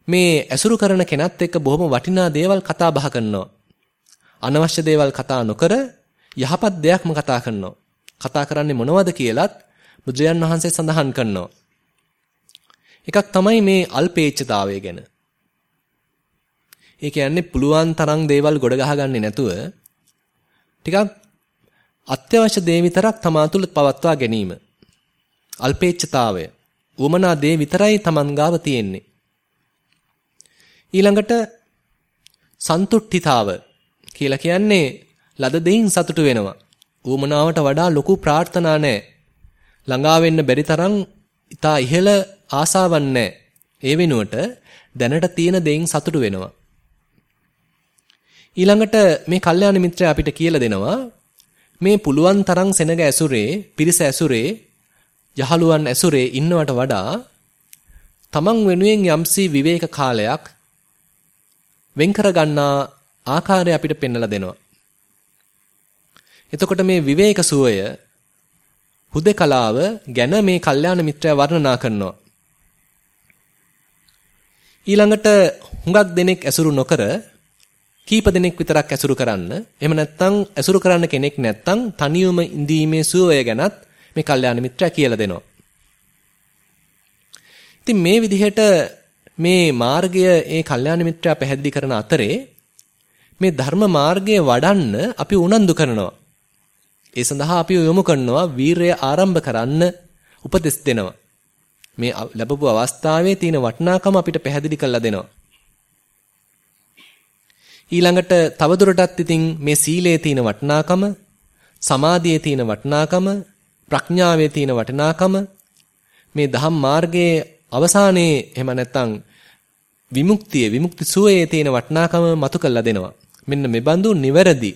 මේ ඇසුරු කරන කෙනත් එක්ක බොහොම වටිනා දේවල් කතා බහ කරනවා. අනවශ්‍ය දේවල් කතා නොකර යහපත් දෙයක්ම කතා කරනවා. කතා කරන්නේ මොනවද කියලත් බුදුරජාන් වහන්සේ සඳහන් කරනවා. එකක් තමයි මේ අල්පේච්ඡතාවය ගැන. ඒ කියන්නේ පුළුවන් තරම් දේවල් ගොඩ ගහගන්නේ නැතුව ටිකක් අත්‍යවශ්‍ය දේ විතරක් තමා තුළ පවත්වා ගැනීම. අල්පේච්ඡතාවය. උමනා දේ විතරයි තමන් ගාව තියෙන්නේ. ඊළඟට සන්තුට්ඨිතාව කියලා කියන්නේ ලද දෙයින් සතුටු වෙනවා. ඌමනාවට වඩා ලොකු ප්‍රාර්ථනා නැහැ. ළඟා වෙන්න බැරි තරම් ඊතා ඉහළ ආසාවක් නැහැ. ඒ වෙනුවට දැනට තියෙන දෙයින් සතුටු වෙනවා. ඊළඟට මේ කල්යාණ මිත්‍රය අපිට කියලා දෙනවා මේ පුළුවන් තරම් සෙනග ඇසුරේ, පිරිස ඇසුරේ, යහළුවන් ඇසුරේ ඉන්නවට වඩා තමන් වෙනුවෙන් යම්සි විවේක කාලයක් වෙන් කර ගන්නා ආකාරය අපිට පෙන්වලා දෙනවා. එතකොට මේ විවේක සුවය හුදකලාව ගැන මේ කල්යාණ මිත්‍රය වර්ණනා කරනවා. ඊළඟට හුඟක් දෙනෙක් ඇසුරු නොකර කීප දෙනෙක් විතරක් ඇසුරු කරන්න. එහෙම නැත්නම් ඇසුරු කරන්න කෙනෙක් නැත්නම් තනියම ඉඳීමේ සුවය ගැනත් මේ කල්යාණ මිත්‍රයා කියලා දෙනවා. ඉතින් මේ විදිහට මේ මාර්ගය ඒ කල්යාණ මිත්‍රයා පැහැදිලි කරන අතරේ මේ ධර්ම මාර්ගය වඩන්න අපි උනන්දු කරනවා. ඒ සඳහා අපි යොමු කරනවා වීරය ආරම්භ කරන්න උපදෙස් දෙනවා. මේ ලැබපු අවස්ථාවේ තියෙන වටිනාකම අපිට පැහැදිලි කරලා දෙනවා. ඊළඟට තවදුරටත් ඉතින් මේ සීලයේ තියෙන වටිනාකම, සමාධියේ තියෙන වටිනාකම, ප්‍රඥාවේ තියෙන වටිනාකම මේ ධම් මාර්ගයේ අවසානයේ එහෙම නැත්නම් විමුක්තිය විමුක්ති සුවයේ තියෙන වටිනාකම මතු කරලා දෙනවා. මෙන්න මේ බඳු නිවැරදි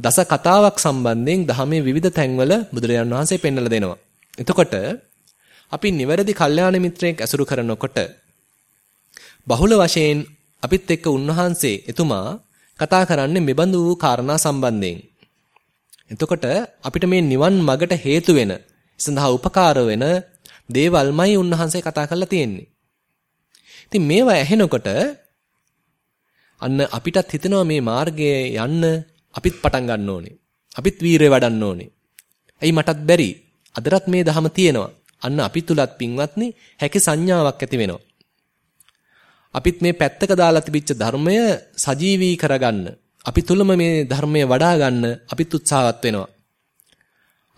දස කතාවක් සම්බන්ධයෙන් ධර්මයේ විවිධ තැන්වල බුදුරජාණන් වහන්සේ පෙන්වලා දෙනවා. එතකොට අපි නිවැරදි කල්යාණ මිත්‍රයෙක් ඇසුරු කරනකොට බහුල වශයෙන් අපිත් එක්ක උන්වහන්සේ එතුමා කතා කරන්නේ මෙබඳු වූ කාරණා සම්බන්ධයෙන්. එතකොට අපිට මේ නිවන් මගට හේතු වෙන සඳහා උපකාර වෙන දේවල්මයි උන්වහන්සේ කතා කරලා තියෙන්නේ. ඉතින් මේවා ඇහෙනකොට අන්න අපිටත් හිතෙනවා මේ මාර්ගයේ යන්න අපිත් පටන් ගන්න ඕනේ. අපිත් වීරය වඩන්න ඕනේ. ඇයි මටත් බැරි? අදටත් මේ ධහම තියෙනවා. අන්න අපි තුලත් පින්වත්නි හැකි සංඥාවක් ඇති වෙනවා. අපිත් මේ පැත්තක දාලා තිබිච්ච ධර්මය සජීවී කරගන්න අපි තුලම මේ ධර්මය වඩා ගන්න අපිත් උත්සාහවත් වෙනවා.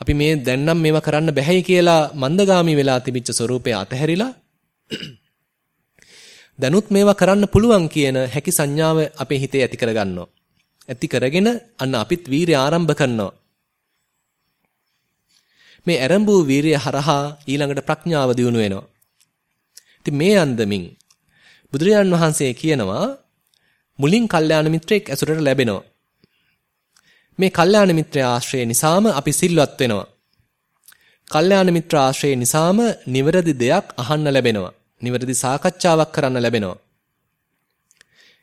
අපි මේ දැන් නම් මේවා කරන්න බැහැයි කියලා මන්දගාමි වෙලා තිබිච්ච ස්වરૂපය අතහැරිලා [CLEARS THROAT] දැනුත් මේවා කරන්න පුළුවන් කියන හැකි සංඥාව අපේ හිතේ ඇති කරගන්නවා. ඇති කරගෙන අන්න අපිත් වීරිය ආරම්භ කරනවා. මේ ඇරඹූ වීරිය හරහා ඊළඟට ප්‍රඥාව දියුණු වෙනවා. ඉතින් මේ අන්දමින් බුදුරජාන් වහන්සේ කියනවා මුලින් කල්යාණ මිත්‍රයෙක් ඇසුරට ලැබෙනවා. මේ කල්යාණ මිත්‍රය ආශ්‍රය නිසාම අපි සිල්වත් වෙනවා. කල්යාණ මිත්‍ර ආශ්‍රය නිසාම නිවැරදි දෙයක් අහන්න ලැබෙනවා. නිවැරදි සාකච්ඡාවක් කරන්න ලැබෙනවා.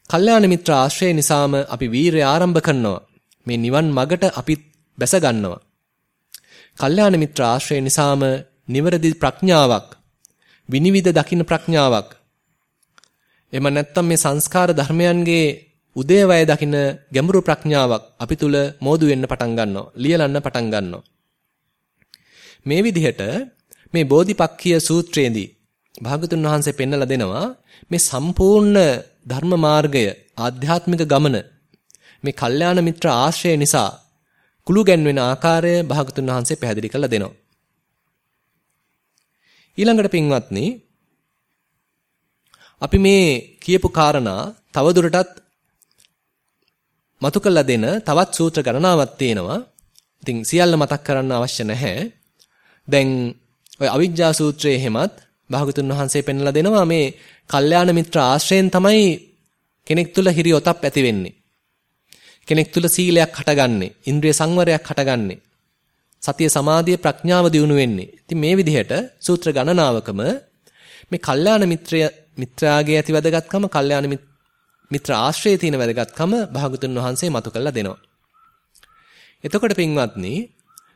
කල්යාණ මිත්‍ර ආශ්‍රය නිසාම අපි වීරය ආරම්භ කරනවා. මේ නිවන් මගට අපි බැස ගන්නවා. කල්යාණ මිත්‍ර ආශ්‍රය නිසාම නිවැරදි ප්‍රඥාවක් විනිවිද දකින්න ප්‍රඥාවක් එම නැත්තම් මේ සංස්කාර ධර්මයන්ගේ උදේවය දකින්න ගැඹුරු ප්‍රඥාවක් අපි තුල මෝදු වෙන්න පටන් ගන්නවා ලියලන්න පටන් ගන්නවා මේ විදිහට මේ බෝධිපක්ඛිය සූත්‍රයේදී භාගතුන් වහන්සේ පෙන්නලා දෙනවා මේ සම්පූර්ණ ධර්ම මාර්ගය ආධ්‍යාත්මික ගමන මේ කල්යාණ මිත්‍ර ආශ්‍රය නිසා කුළු ගැන්වෙන ආකාරය භාගතුන් වහන්සේ පැහැදිලි කරලා දෙනවා. ඊළඟට පින්වත්නි අපි මේ කියපු කාරණා තවදුරටත් මතු කළ දෙන තවත් සූත්‍ර ගණනාවක් තියෙනවා. ඉතින් සියල්ල මතක් කරන්න අවශ්‍ය නැහැ. දැන් ඔය අවිජ්ජා සූත්‍රයේ හැමත් භාගතුන් වහන්සේ පෙන්වලා දෙනවා මේ කල්යාණ මිත්‍ර ආශ්‍රයෙන් තමයි කෙනෙක් තුල හිරියොතප් ඇති වෙන්නේ. කෙනෙක් තුල සීලයක් හටගන්නේ, ඉන්ද්‍රිය සංවරයක් හටගන්නේ. සතිය සමාධිය ප්‍රඥාව දියුණු වෙන්නේ. ඉතින් මේ විදිහට සූත්‍ර ගණනාවකම මේ කල්යාණ මිත්‍රය මිත්‍රාගේ ඇති වැදගත්කම, කල්යාණ මිත්‍ර ආශ්‍රයේ තියෙන වැදගත්කම භාගතුන් වහන්සේ මතු කරලා දෙනවා. එතකොට පින්වත්නි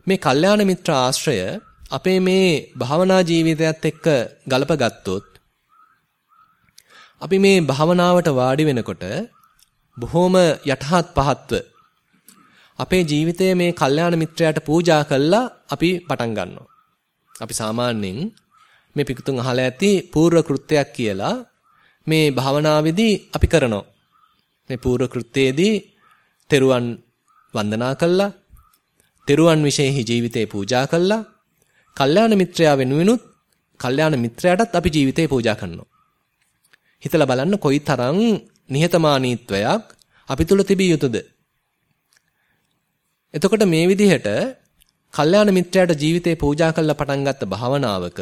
මේ කල්යාණ මිත්‍ර ආශ්‍රය අපේ මේ භාවනා ජීවිතයත් එක්ක ගලපගත්තොත් අපි මේ භාවනාවට වාඩි වෙනකොට බොහොම යටහත් පහත්ව අපේ ජීවිතයේ මේ කල්යාණ මිත්‍රයාට පූජා කළා අපි පටන් ගන්නවා. අපි සාමාන්‍යයෙන් මේ පිටුතුන් අහලා ඇති පූර්ව කෘත්‍යයක් කියලා මේ භාවනාවේදී අපි කරනවා. මේ පූර්ව කෘත්‍යයේදී තෙරුවන් වන්දනා කළා. තෙරුවන් විශේෂ ජීවිතේ පූජා කළා. කල්යාණ මිත්‍රයා වෙනුවෙනුත් කල්යාණ මිත්‍රයාටත් අපි ජීවිතේ පූජා කරනවා. හිතලා බලන්න කොයිතරම් නිහතමානීත්වයක් අපි තුල තිබිය යුතුද? එතකොට මේ විදිහට කල්යාණ මිත්‍රයාට ජීවිතේ පූජා කරලා පටන් ගත්ත භාවනාවක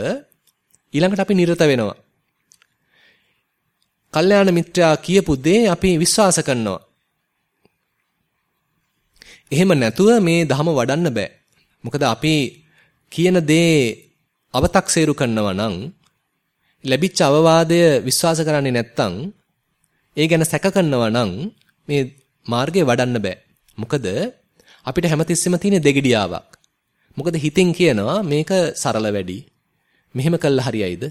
ඊළඟට අපි නිරත වෙනවා. කල්යාණ මිත්‍රයා කියපු දේ අපි විශ්වාස කරනවා. එහෙම නැතුව මේ ධම වඩන්න බෑ. මොකද අපි කියන දේ අව탁සේරු කරනවා නම් ලැබිච්ච අවවාදය විශ්වාස කරන්නේ නැත්නම් ඒ ගැන සැක කරනවා නම් මේ මාර්ගය වඩන්න බෑ. මොකද අපිට හැමතිස්සෙම තියෙන දෙගිඩියාවක්. මොකද හිතින් කියනවා මේක සරල වැඩි. මෙහෙම කළා හරියයිද?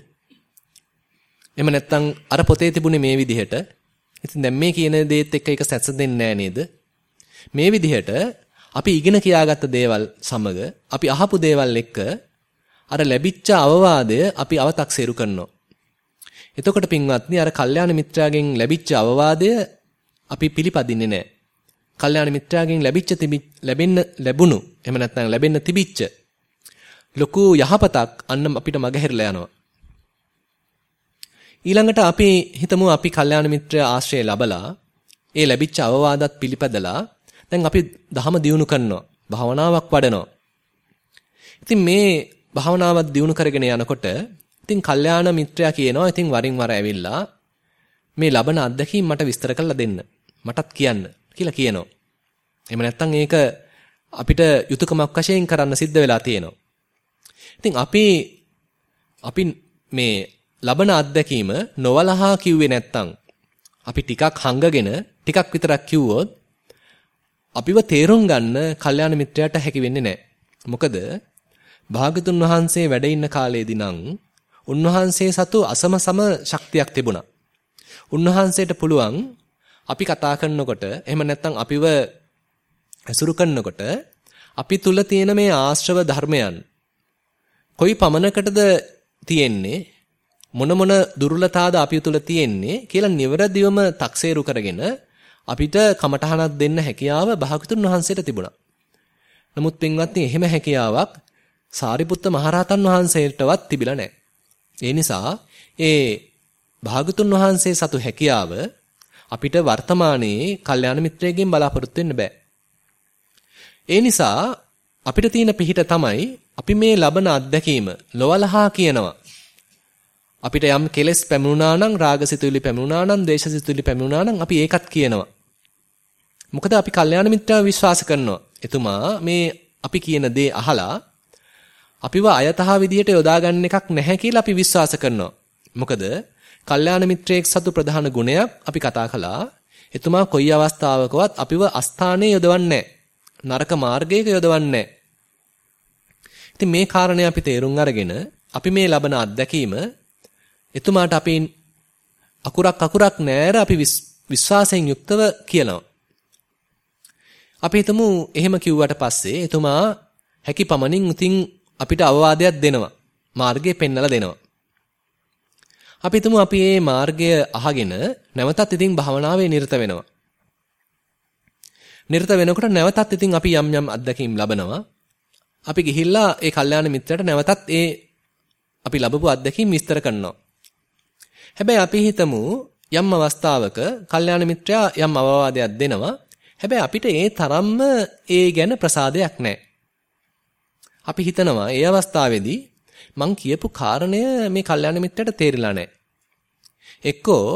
එහෙම නැත්නම් අර පොතේ තිබුණේ මේ විදිහට. ඉතින් දැන් මේ කියන දේත් එක්ක ඒක සැසඳෙන්නේ නැහැ නේද? මේ විදිහට අපි ඉගෙන කියාගත්ත දේවල් සමග අපි අහපු දේවල් එක්ක අර ලැබිච්ච අවවාදය අපි අව탁සේරු කරනවා. එතකොට පින්වත්නි අර කල්යාණ මිත්‍රාගෙන් ලැබිච්ච අවවාදය අපි පිළිපදින්නේ නැහැ. කල්යාණ මිත්‍රාගෙන් ලැබිච්ච ලැබෙන්න ලැබුණු එහෙම නැත්නම් ලැබෙන්න තිබිච්ච ලොකු යහපතක් අන්න අපිට මගහැරලා යනවා. ඊළඟට අපි හිතමු අපි කල්යාණ මිත්‍ර ආශ්‍රය ලැබලා ඒ ලැබිච්ච අවවාදත් පිළිපදලා දැන් අපි දහම දියුණු කරනවා. භාවනාවක් වඩනවා. ඉතින් මේ භාවනාවක් දියුණු කරගෙන යනකොට ඉතින් කල්යාණ මිත්‍රයා කියනවා ඉතින් වරින් වර ඇවිල්ලා මේ ලබන අත්දැකීම් මට විස්තර කරලා දෙන්න. මටත් කියන්න කියලා කියනවා. එහෙම නැත්නම් ඒක අපිට යුතුයකමක් වශයෙන් කරන්න සිද්ධ වෙලා තියෙනවා. ඉතින් අපි අපි මේ ලබන අත්දැකීම නොවලහා කිව්වේ නැත්තම් අපි ටිකක් හංගගෙන ටිකක් විතරක් කිව්වොත් අපිව තේරුම් ගන්න කල්යාණ මිත්‍රයාට හැකි වෙන්නේ නැහැ. මොකද භාගතුන් වහන්සේ වැඩ ඉන්න කාලේදී නම් උන්වහන්සේ සතු අසමසම ශක්තියක් තිබුණා. උන්වහන්සේට පුළුවන් අපි කතා කරනකොට එහෙම නැත්නම් අපිව ඇසුරු කරනකොට අපි තුල තියෙන මේ ආශ්‍රව ධර්මයන් කොයි පමණකටද තියෙන්නේ මොන මොන දුර්වලතාවද අපි තුල තියෙන්නේ කියලා නිවරදිවම තක්සේරු කරගෙන අපිට කමටහනක් දෙන්න හැකියාව භාගතුන් වහන්සේට තිබුණා. නමුත් පින්වත්නි එහෙම හැකියාවක් සාරිපුත්ත මහරහතන් වහන්සේටවත් තිබිලා නැහැ. ඒ නිසා ඒ භාගතුන් වහන්සේ සතු හැකියාව අපිට වර්තමානයේ කල්යාණ මිත්‍රයෙක්ගෙන් බලාපොරොත්තු වෙන්න බෑ. ඒ නිසා අපිට තියෙන පිහිට තමයි අපි මේ ලබන අත්දැකීම ලොවලහා කියනවා. අපිට යම් කෙලෙස් පැමුණා නම් රාගසිතුවිලි පැමුණා නම් ද්වේෂසිතුවිලි පැමුණා නම් අපි ඒකත් කියනවා. මොකද අපි කල්යාණ මිත්‍රව විශ්වාස කරනවා. එතුමා මේ අපි කියන දේ අහලා අපිව අයතහ විදියට යොදා ගන්න එකක් නැහැ කියලා අපි විශ්වාස කරනවා. මොකද කල්යාණ මිත්‍රයෙක් සතු ප්‍රධාන ගුණයක් අපි කතා කළා. එතුමා කොයි අවස්ථාවකවත් අපිව අස්ථානයේ යොදවන්නේ නරක මාර්ගයක යොදවන්නේ ඉතින් මේ කාරණේ අපි තේරුම් අරගෙන අපි මේ ලබන අත්දැකීම එතුමාට අපි අකුරක් අකුරක් නෑර අපි විශ්වාසයෙන් යුක්තව කියනවා. අපි හිතමු එහෙම කිව්වට පස්සේ එතුමා හැකි පමණින් උතින් අපිට අවවාදයක් දෙනවා. මාර්ගය පෙන්වලා දෙනවා. අපි හිතමු අපි මේ මාර්ගය අහගෙන නැවතත් ඉතින් භවනාවේ නිරත වෙනවා. නිරත වෙනකොට නැවතත් ඉතින් අපි යම් යම් අත්දැකීම් ලබනවා. අපි ගිහිල්ලා ඒ කල්යාණ මිත්‍රයට නැවතත් ඒ අපි ලැබපු අත්දැකීම් විස්තර කරනවා. හැබැයි අපි හිතමු යම් අවස්ථාවක කල්යාණ මිත්‍රයා යම් අවවාදයක් දෙනවා. හැබැයි අපිට ඒ තරම්ම ඒ ගැන ප්‍රසාදයක් නැහැ. අපි හිතනවා ඒ අවස්ථාවේදී මං කියපු කාරණය මේ කල්යාණ මිත්‍රයට තේරිලා නැහැ. එක්කෝ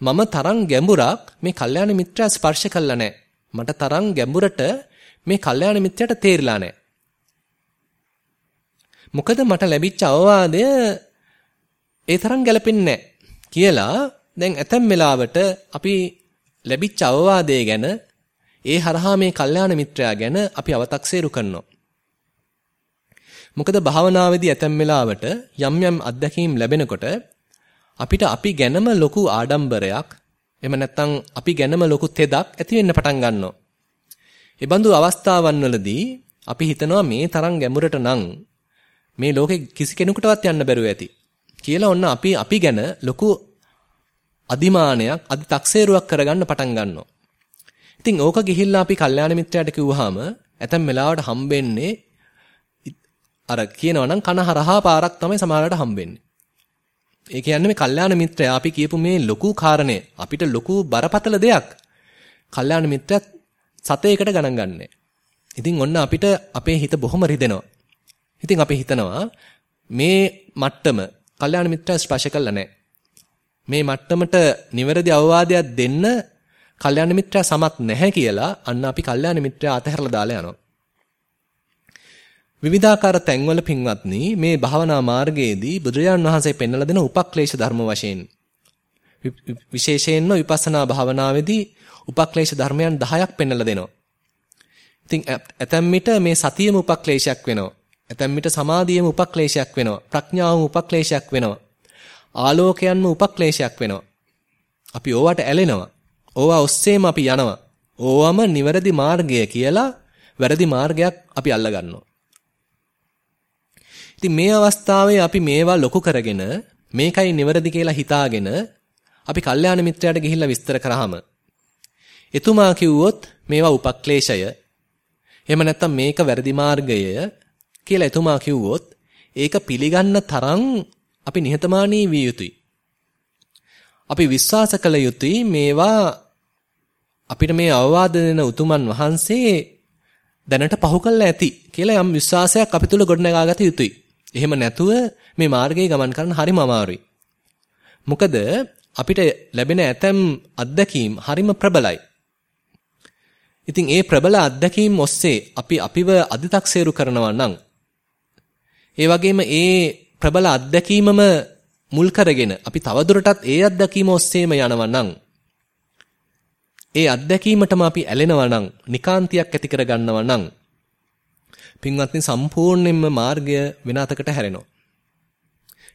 මම තරම් ගැඹුරක් මේ කල්යාණ මිත්‍රයා ස්පර්ශ කළා නැහැ. මට තරම් ගැඹුරට මේ කල්යාණ මිත්‍රයට තේරිලා නැහැ. මොකද මට ලැබිච්ච අවවාදය ඒ තරම් ගැලපෙන්නේ නැහැ. කියලා දැන් ඇතැම් වෙලාවට අපි ලැබිච්ච අවවාදය ගැන ඒ හරහා මේ කල්යාණ මිත්‍රයා ගැන අපි අව탁සේරු කරනවා. මොකද භාවනාවේදී ඇතැම් වෙලාවට යම් යම් අත්දැකීම් ලැබෙනකොට අපිට අපි ගැනම ලොකු ආඩම්බරයක් එහෙම නැත්නම් අපි ගැනම ලොකු තෙදක් ඇති වෙන්න පටන් ගන්නවා. ඒ බඳු අවස්ථාවන් වලදී අපි හිතනවා මේ තරම් ගැඹුරට නම් මේ ලෝකේ කිසි කෙනෙකුටවත් යන්න බැරුව ඇති. කියලා ඔන්න අපි අපි ගැන ලොකු අදිමානයක් අදි තක්සේරුවක් කරගන්න පටන් ගන්නවා. ඉතින් ඕක ගිහිල්ලා අපි කල්යාණ මිත්‍රයාට කිව්වහම ඇතැම් වෙලාවට හම්බෙන්නේ අර කියනවා නම් කන හරහා පාරක් තමයි සමහරවිට හම්බෙන්නේ. ඒ කියන්නේ මේ කල්යාණ මිත්‍රයා අපි කියපු මේ ලොකු කාරණේ අපිට ලොකු බරපතල දෙයක්. කල්යාණ මිත්‍රයත් සතේකට ගණන් ගන්නෑ. ඉතින් ඔන්න අපිට අපේ හිත බොහොම රිදෙනවා. ඉතින් අපි හිතනවා මේ මට්ටම කල්යාණ මිත්‍රයා ස්පර්ශ කළා නැහැ. මේ මට්ටමට නිවැරදි අවවාදයක් දෙන්න කල්යාණ මිත්‍රයා සමත් නැහැ කියලා අන්න අපි කල්යාණ මිත්‍රයා අතහැරලා දාලා යනවා. විවිධාකාර තැන්වල පින්වත්නි මේ භාවනා මාර්ගයේදී බුදුරජාණන් වහන්සේ පෙන්වලා දෙන උපක්ලේශ ධර්ම වශයෙන් විශේෂයෙන්ම විපස්සනා භාවනාවේදී උපක්ලේශ ධර්මයන් 10ක් පෙන්වලා දෙනවා. ඉතින් ඇතැම් විට මේ සතියම උපක්ලේශයක් වෙනවා. ඇතැම් විට සමාධියම උපක්ලේශයක් වෙනවා. ප්‍රඥාවම උපක්ලේශයක් වෙනවා. ආලෝකයන්ම උපක්ලේශයක් වෙනවා. අපි ඕවට ඇලෙනවා. ඕවා ඔස්සේම අපි යනවා. ඕවම නිවැරදි මාර්ගය කියලා වැරදි මාර්ගයක් අපි අල්ලගන්නවා. ඉතින් මේ අවස්ථාවේ අපි මේවා ලොකු කරගෙන මේකයි නිවැරදි කියලා හිතාගෙන අපි කල්යාණ මිත්‍රයාට ගිහිල්ලා විස්තර කරාම එතුමා කිව්වොත් මේවා උපක්ලේශය එහෙම නැත්නම් මේක වැරදි මාර්ගය කියලා එතුමා කිව්වොත් ඒක පිළිගන්න තරම් අපි නිහතමානී විය යුතුයි. අපි විශ්වාස කළ යුතුයි මේවා අපිට මේ අවවාද දෙන උතුමන් වහන්සේ දැනට පහු කළා ඇති කියලා යම් විශ්වාසයක් අපි තුල ගොඩනගාගත යුතුයි. එහෙම නැතුව මේ මාර්ගයේ ගමන් කරන්න හරිම අමාරුයි. මොකද අපිට ලැබෙන ඇතැම් අත්දැකීම් හරිම ප්‍රබලයි. ඉතින් ඒ ප්‍රබල අත්දැකීම් ඔස්සේ අපි අපිව අදි탁සේරු කරනවා නම් ඒ වගේම ඒ ප්‍රබල අත්දැකීමම මුල් කරගෙන අපි තවදුරටත් ඒ අත්දැකීම ඔස්සේම යනවා නම් ඒ අත්දැකීමටම අපි ඇලෙනවා නම්, නිකාන්තියක් ඇති කර ගන්නවා නම් පින්වත්නි සම්පූර්ණයෙන්ම මාර්ගය වෙනතකට හැරෙනවා.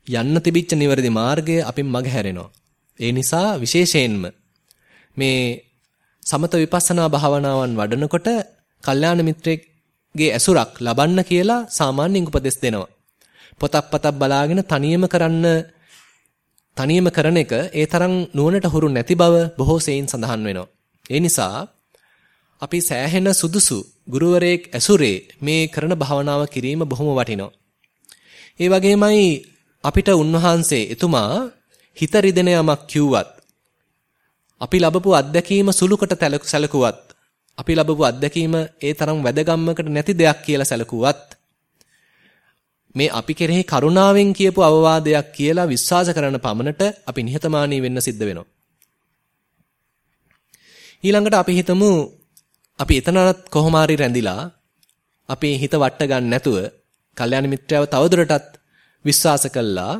යන්න තිබිච්ච නිවැරදි මාර්ගය අපින් මග හැරෙනවා. ඒ නිසා විශේෂයෙන්ම මේ සමත විපස්සනා භාවනාවන් වඩනකොට කල්යාණ මිත්‍රයෙක්ගේ ඇසුරක් ලබන්න කියලා සාමාන්‍යයෙන් උපදෙස් දෙනවා. පොතක් පතක් බලාගෙන තනියම කරන්න තනියම කරන එක ඒ තරම් නුවණට හුරු නැති බව බොහෝ සෙයින් සඳහන් වෙනවා. ඒ නිසා අපි සෑහෙන සුදුසු ගුරුවරයෙක් ඇසුරේ මේ කරන භාවනාව කිරීම බොහොම වටිනවා. ඒ වගේමයි අපිට උන්වහන්සේ එතුමා හිත රිදෙන යමක් කිව්වත් අපි ලැබපු අත්දැකීම සුළුකට සැලකුවත් අපි ලැබපු අත්දැකීම ඒ තරම් වැදගම්මකට නැති දෙයක් කියලා සැලකුවත් මේ අපි කෙරෙහි කරුණාවෙන් කියපු අවවාදයක් කියලා විශ්වාස කරන පමණට අපි නිහතමානී වෙන්න සිද්ධ වෙනවා. ඊළඟට අපි හිතමු අපි එතනත් කොහොම හරි රැඳිලා අපේ හිත වට ගන්න නැතුව කල්යාණ මිත්‍රයව තවදුරටත් විශ්වාස කළා.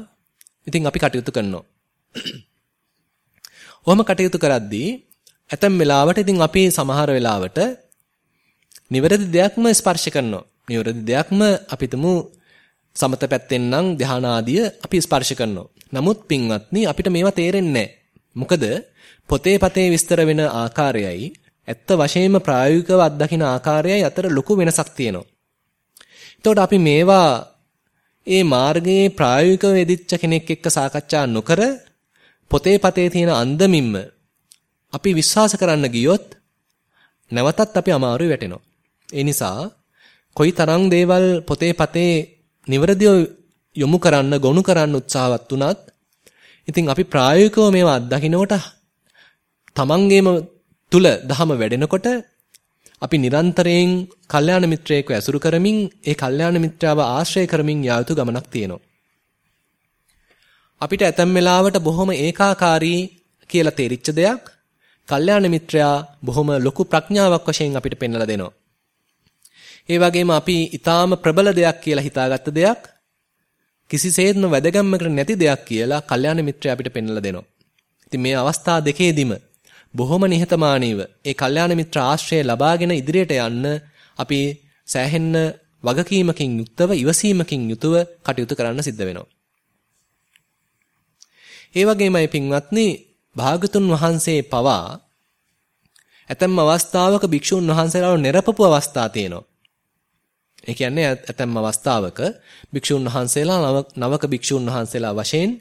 ඉතින් අපි කටයුතු කරනවා. [CLEARS THROAT] ඔහොම කටයුතු කරද්දී ඇතැම් වෙලාවට ඉතින් අපි සමහර වෙලාවට නිවැරදි දෙයක්ම ස්පර්ශ කරනවා. නිවැරදි දෙයක්ම අපිටමු සමත පැත්තෙන් නම් ධාන ආදිය අපි ස්පර්ශ කරනවා. නමුත් පින්වත්නි අපිට මේවා තේරෙන්නේ මොකද පොතේ පතේ විස්තර වෙන ආකාරයයි ඇත්ත වශයෙන්ම ප්‍රායෝගිකව අත්දකින ආකාරයයි අතර ලොකු වෙනසක් තියෙනවා. එතකොට අපි මේවා ඒ මාර්ගයේ ප්‍රායෝගිකව යෙදිච්ච කෙනෙක් එක්ක සාකච්ඡා නොකර පොතේ පතේ තියෙන අන්දමින්ම අපි විශ්වාස කරන්න ගියොත් නැවතත් අපි අමාරුවේ වැටෙනවා. ඒ නිසා කොයි තරම් දේවල් පොතේ පතේ නිවරදිව යොමු කරන්න ගොනු කරන්න උත්සාහවත් වුණත් ඉතින් අපි ප්‍රායෝගිකව මේවා අත්දකින්නකොට තමන්ගේම තුල දහම වැඩෙනකොට අපි නිරන්තරයෙන් කල්යාණ මිත්‍රයෙක්ව ඇසුරු කරමින් ඒ කල්යාණ මිත්‍රාව ආශ්‍රය කරමින් යා යුතු ගමනක් තියෙනවා. අපිට ඇතැම් වෙලාවට බොහොම ඒකාකාරී කියලා තේරිච්ච දෙයක් කල්යාණ මිත්‍රයා බොහොම ලොකු ප්‍රඥාවක් වශයෙන් අපිට පෙන්වලා දෙනවා. ඒ වගේම අපි ඊටාම ප්‍රබල දෙයක් කියලා හිතාගත්ත දෙයක් කිසිසේත්ම වැදගම්මකට නැති දෙයක් කියලා කල්යාණ මිත්‍රයා අපිට පෙන්වලා දෙනවා. ඉතින් මේ අවස්ථා දෙකේදීම බොහොම නිහතමානීව ඒ කල්යාණ මිත්‍ර ආශ්‍රය ලබාගෙන ඉදිරියට යන්න අපි සෑහෙන්න වගකීමකින් යුක්තව ඉවසීමකින් යුතුව කටයුතු කරන්න සිද්ධ වෙනවා. ඒ වගේමයි පින්වත්නි භාගතුන් වහන්සේ පවා ඇතැම් අවස්ථාවක භික්ෂුන් වහන්සේලාව නිරපපු අවස්ථා තියෙනවා. ඒ කියන්නේ ඇතැම් අවස්ථාවක භික්ෂුන් වහන්සේලා නවක භික්ෂුන් වහන්සේලා වශයෙන්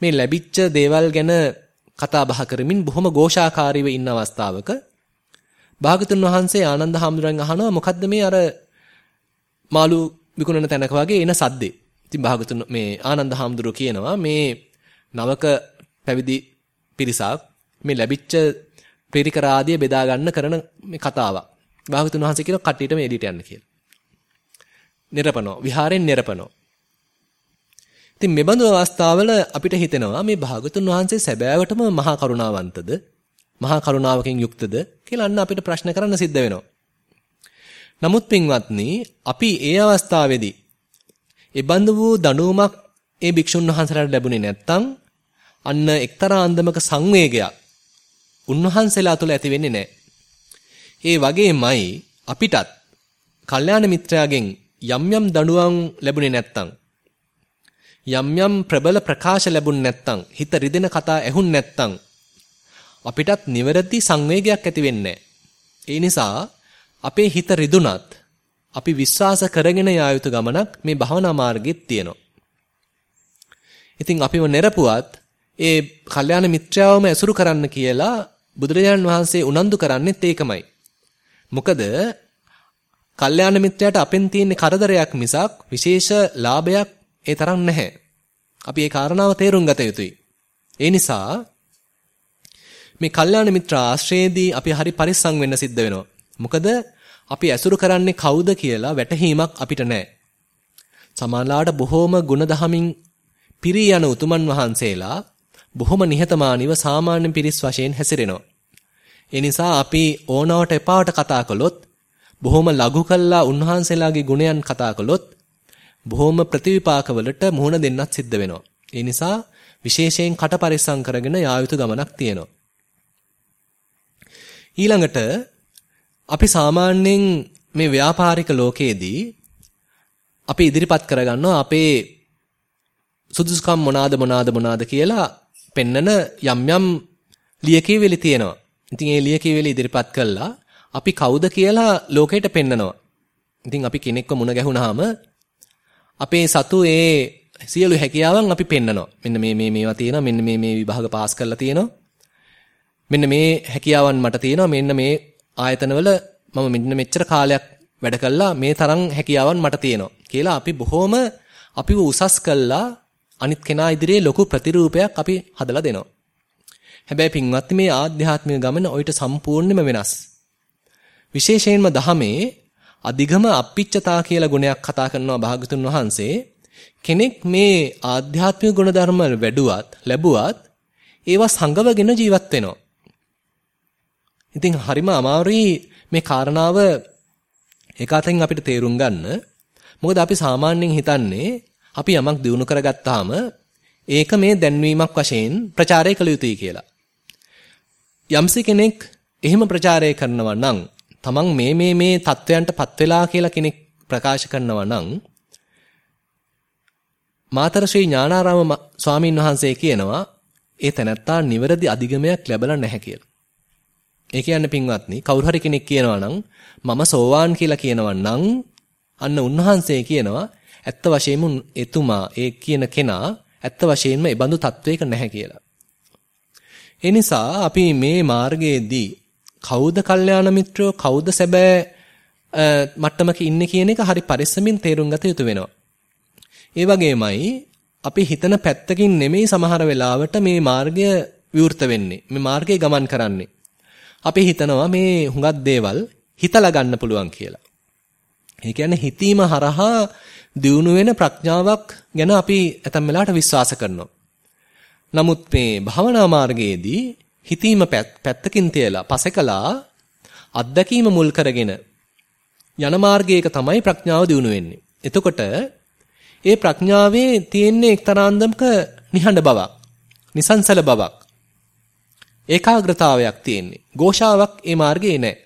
මේ ලැබිච්ච දේවල් ගැන කතා බහ කරමින් බොහොම ഘോഷාකාරීව ඉන්න අවස්ථාවක භාගතුන් වහන්සේ ආනන්ද හාමුදුරන් අහනවා මොකද්ද මේ අර මාළු විකුණන තැනක වගේ එන සද්දේ. ඉතින් භාගතුන් මේ ආනන්ද හාමුදුරුවෝ කියනවා මේ නවක පැවිදි පිරිසක් මේ ලැබිච්ච පිරිකර ආදිය බෙදා ගන්න කරන මේ කතාවක්. භාගතුන් වහන්සේ කියන කට්ටියටම එළියට යන්න කියලා. නිරපනෝ විහාරෙන් නිරපනෝ ඉතින් මෙබඳු අවස්ථාවල අපිට හිතෙනවා මේ භාගතුන් වහන්සේ සැබෑවටම මහා කරුණාවන්තද මහා කරුණාවකින් යුක්තද කියලා අන්න අපිට ප්‍රශ්න කරන්න සිද්ධ වෙනවා. නමුත් පින්වත්නි අපි ඒ අවස්ථාවේදී ඒ බඳු වූ දඬුවමක් ඒ භික්ෂුන් වහන්සේලාට ලැබුණේ නැත්නම් අන්න එක්තරා අන්දමක සංවේගයක් උන්වහන්සේලා තුළ ඇති වෙන්නේ නැහැ. ඒ වගේමයි අපිටත් කල්යාණ මිත්‍රයාගෙන් යම් යම් දඬුවම් ලැබුණේ නැත්නම් යම් යම් ප්‍රබල ප්‍රකාශ ලැබුණ නැත්නම් හිත රිදෙන කතා ඇහුන් නැත්නම් අපිටත් නිවැරදි සංවේගයක් ඇති වෙන්නේ ඒ නිසා අපේ හිත රිදුනත් අපි විශ්වාස කරගෙන යා යුතු ගමනක් මේ භවනා මාර්ගෙත් තියෙනවා. ඉතින් අපිව නෙරපුවත් ඒ කල්යාණ මිත්‍රාවම ඇසුරු කරන්න කියලා බුදුරජාණන් වහන්සේ උනන්දු කරන්නේත් ඒකමයි. මොකද කල්යාණ මිත්‍රයාට අපෙන් තියෙන කරදරයක් මිසක් විශේෂ ලාභයක් ඒ තරම් නැහැ. අපි ඒ කාරණාව තේරුම් ගත යුතුයි. ඒ නිසා මේ කල්යාණ මිත්‍ර ආශ්‍රයේදී අපි හරි පරිස්සම් වෙන්න සිද්ධ වෙනවා. මොකද අපි ඇසුරු කරන්නේ කවුද කියලා වැටහීමක් අපිට නැහැ. සමාලාට බොහෝම ಗುಣදහමින් පිරී යන උතුමන් වහන්සේලා බොහොම නිහතමානීව සාමාන්‍ය පිරිස් වශයෙන් හැසිරෙනවා. ඒ නිසා අපි ඕනවට එපාවට කතා කළොත් බොහොම ලඝු කළා උන්වහන්සේලාගේ ගුණයන් කතා කළොත් බොහොම ප්‍රතිවිපාකවලට මුහුණ දෙන්නත් සිද්ධ වෙනවා. ඒ නිසා විශේෂයෙන් කට පරිස්සම් කරගෙන යා යුතු ගමනක් තියෙනවා. ඊළඟට අපි සාමාන්‍යයෙන් මේ ව්‍යාපාරික ලෝකයේදී අපි ඉදිරිපත් කරගන්නවා අපේ සුදුසුකම් මොනවාද මොනවාද මොනවාද කියලා පෙන්නන යම් යම් ලියකියවිලි තියෙනවා. ඉතින් ඒ ලියකියවිලි ඉදිරිපත් කළා අපි කවුද කියලා ලෝකයට පෙන්නනවා. ඉතින් අපි කෙනෙක්ව මුණ ගැහුණාම අපේ සතු ඒ සියලු හැකියාවන් අපි පෙන්නනවා. මෙන්න මේ මේ මේවා තියෙනවා. මෙන්න මේ මේ විභාග පාස් කරලා තියෙනවා. මෙන්න මේ හැකියාවන් මට තියෙනවා. මෙන්න මේ ආයතනවල මම මෙන්න මෙච්චර කාලයක් වැඩ කළා. මේ තරම් හැකියාවන් මට තියෙනවා. කියලා අපි බොහොම අපිව උසස් කළා අනිත් කෙනා ඉදිරියේ ලොකු ප්‍රතිරූපයක් අපි හදලා දෙනවා. හැබැයි පින්වත්නි මේ ආධ්‍යාත්මික ගමන ඔయిత සම්පූර්ණයෙන්ම වෙනස්. විශේෂයෙන්ම දහමේ අධිගම අපිච්චතා කියලා ගුණයක් කතා කරනවා භාගතුන් වහන්සේ. කෙනෙක් මේ ආධ්‍යාත්මික ගුණධර්ම වැඩුවත් ලැබුවත් ඒවා සංගවගෙන ජීවත් වෙනවා. ඉතින් හරිම අමාරුයි මේ කාරණාව එක අතින් අපිට තේරුම් ගන්න. මොකද අපි සාමාන්‍යයෙන් හිතන්නේ අපි යමක් දිනු කරගත්තාම ඒක මේ දැන්වීමක් වශයෙන් ප්‍රචාරය කළ යුතුයි කියලා. යම්සි කෙනෙක් එහෙම ප්‍රචාරය කරනවා නම් තමන් මේ මේ මේ தත්වයන්ටපත් වෙලා කියලා කෙනෙක් ප්‍රකාශ කරනවා නම් මාතර ශ්‍රී ඥානාරාම ස්වාමීන් වහන්සේ කියනවා ඒ තැනැත්තා නිවැරදි අධිගමයක් ලැබලා නැහැ කියලා. ඒ කියන්නේ පින්වත්නි කවුරු හරි කෙනෙක් කියනවා නම් මම සෝවාන් කියලා කියනවා නම් අන්න උන්වහන්සේ කියනවා ඇත්ත වශයෙන්ම එතුමා ඒ කියන කෙනා ඇත්ත වශයෙන්ම ඒ බඳු තත්වයක නැහැ කියලා. ඒ නිසා අපි මේ මාර්ගයේදී කවුද කල්යාණ මිත්‍රයෝ කවුද සැබෑ මට්ටමක ඉන්නේ කියන එක හරි පරිස්සමින් තේරුම් ගත යුතු වෙනවා. ඒ වගේමයි අපි හිතන පැත්තකින් නෙමෙයි සමහර වෙලාවට මේ මාර්ගය විවෘත වෙන්නේ. මේ මාර්ගයේ ගමන් කරන්නේ. අපි හිතනවා මේ හුඟක් දේවල් හිතලා ගන්න පුළුවන් කියලා. ඒ කියන්නේ හිතීම හරහා දියුණු වෙන ප්‍රඥාවක් ගැන අපි ඇතම් වෙලාවට විශ්වාස කරනවා. නමුත් මේ භවනා මාර්ගයේදී හිතීම පැත්තකින් තියලා පසෙකලා අත්දැකීම මුල් කරගෙන යන මාර්ගයක තමයි ප්‍රඥාව දියුණු වෙන්නේ. එතකොට ඒ ප්‍රඥාවේ තියෙන්නේ එක්තරාන්දමක නිහඬ බවක්, නිසංසල බවක්. ඒකාග්‍රතාවයක් තියෙන්නේ. ഘോഷාවක් ඒ මාර්ගයේ නැහැ.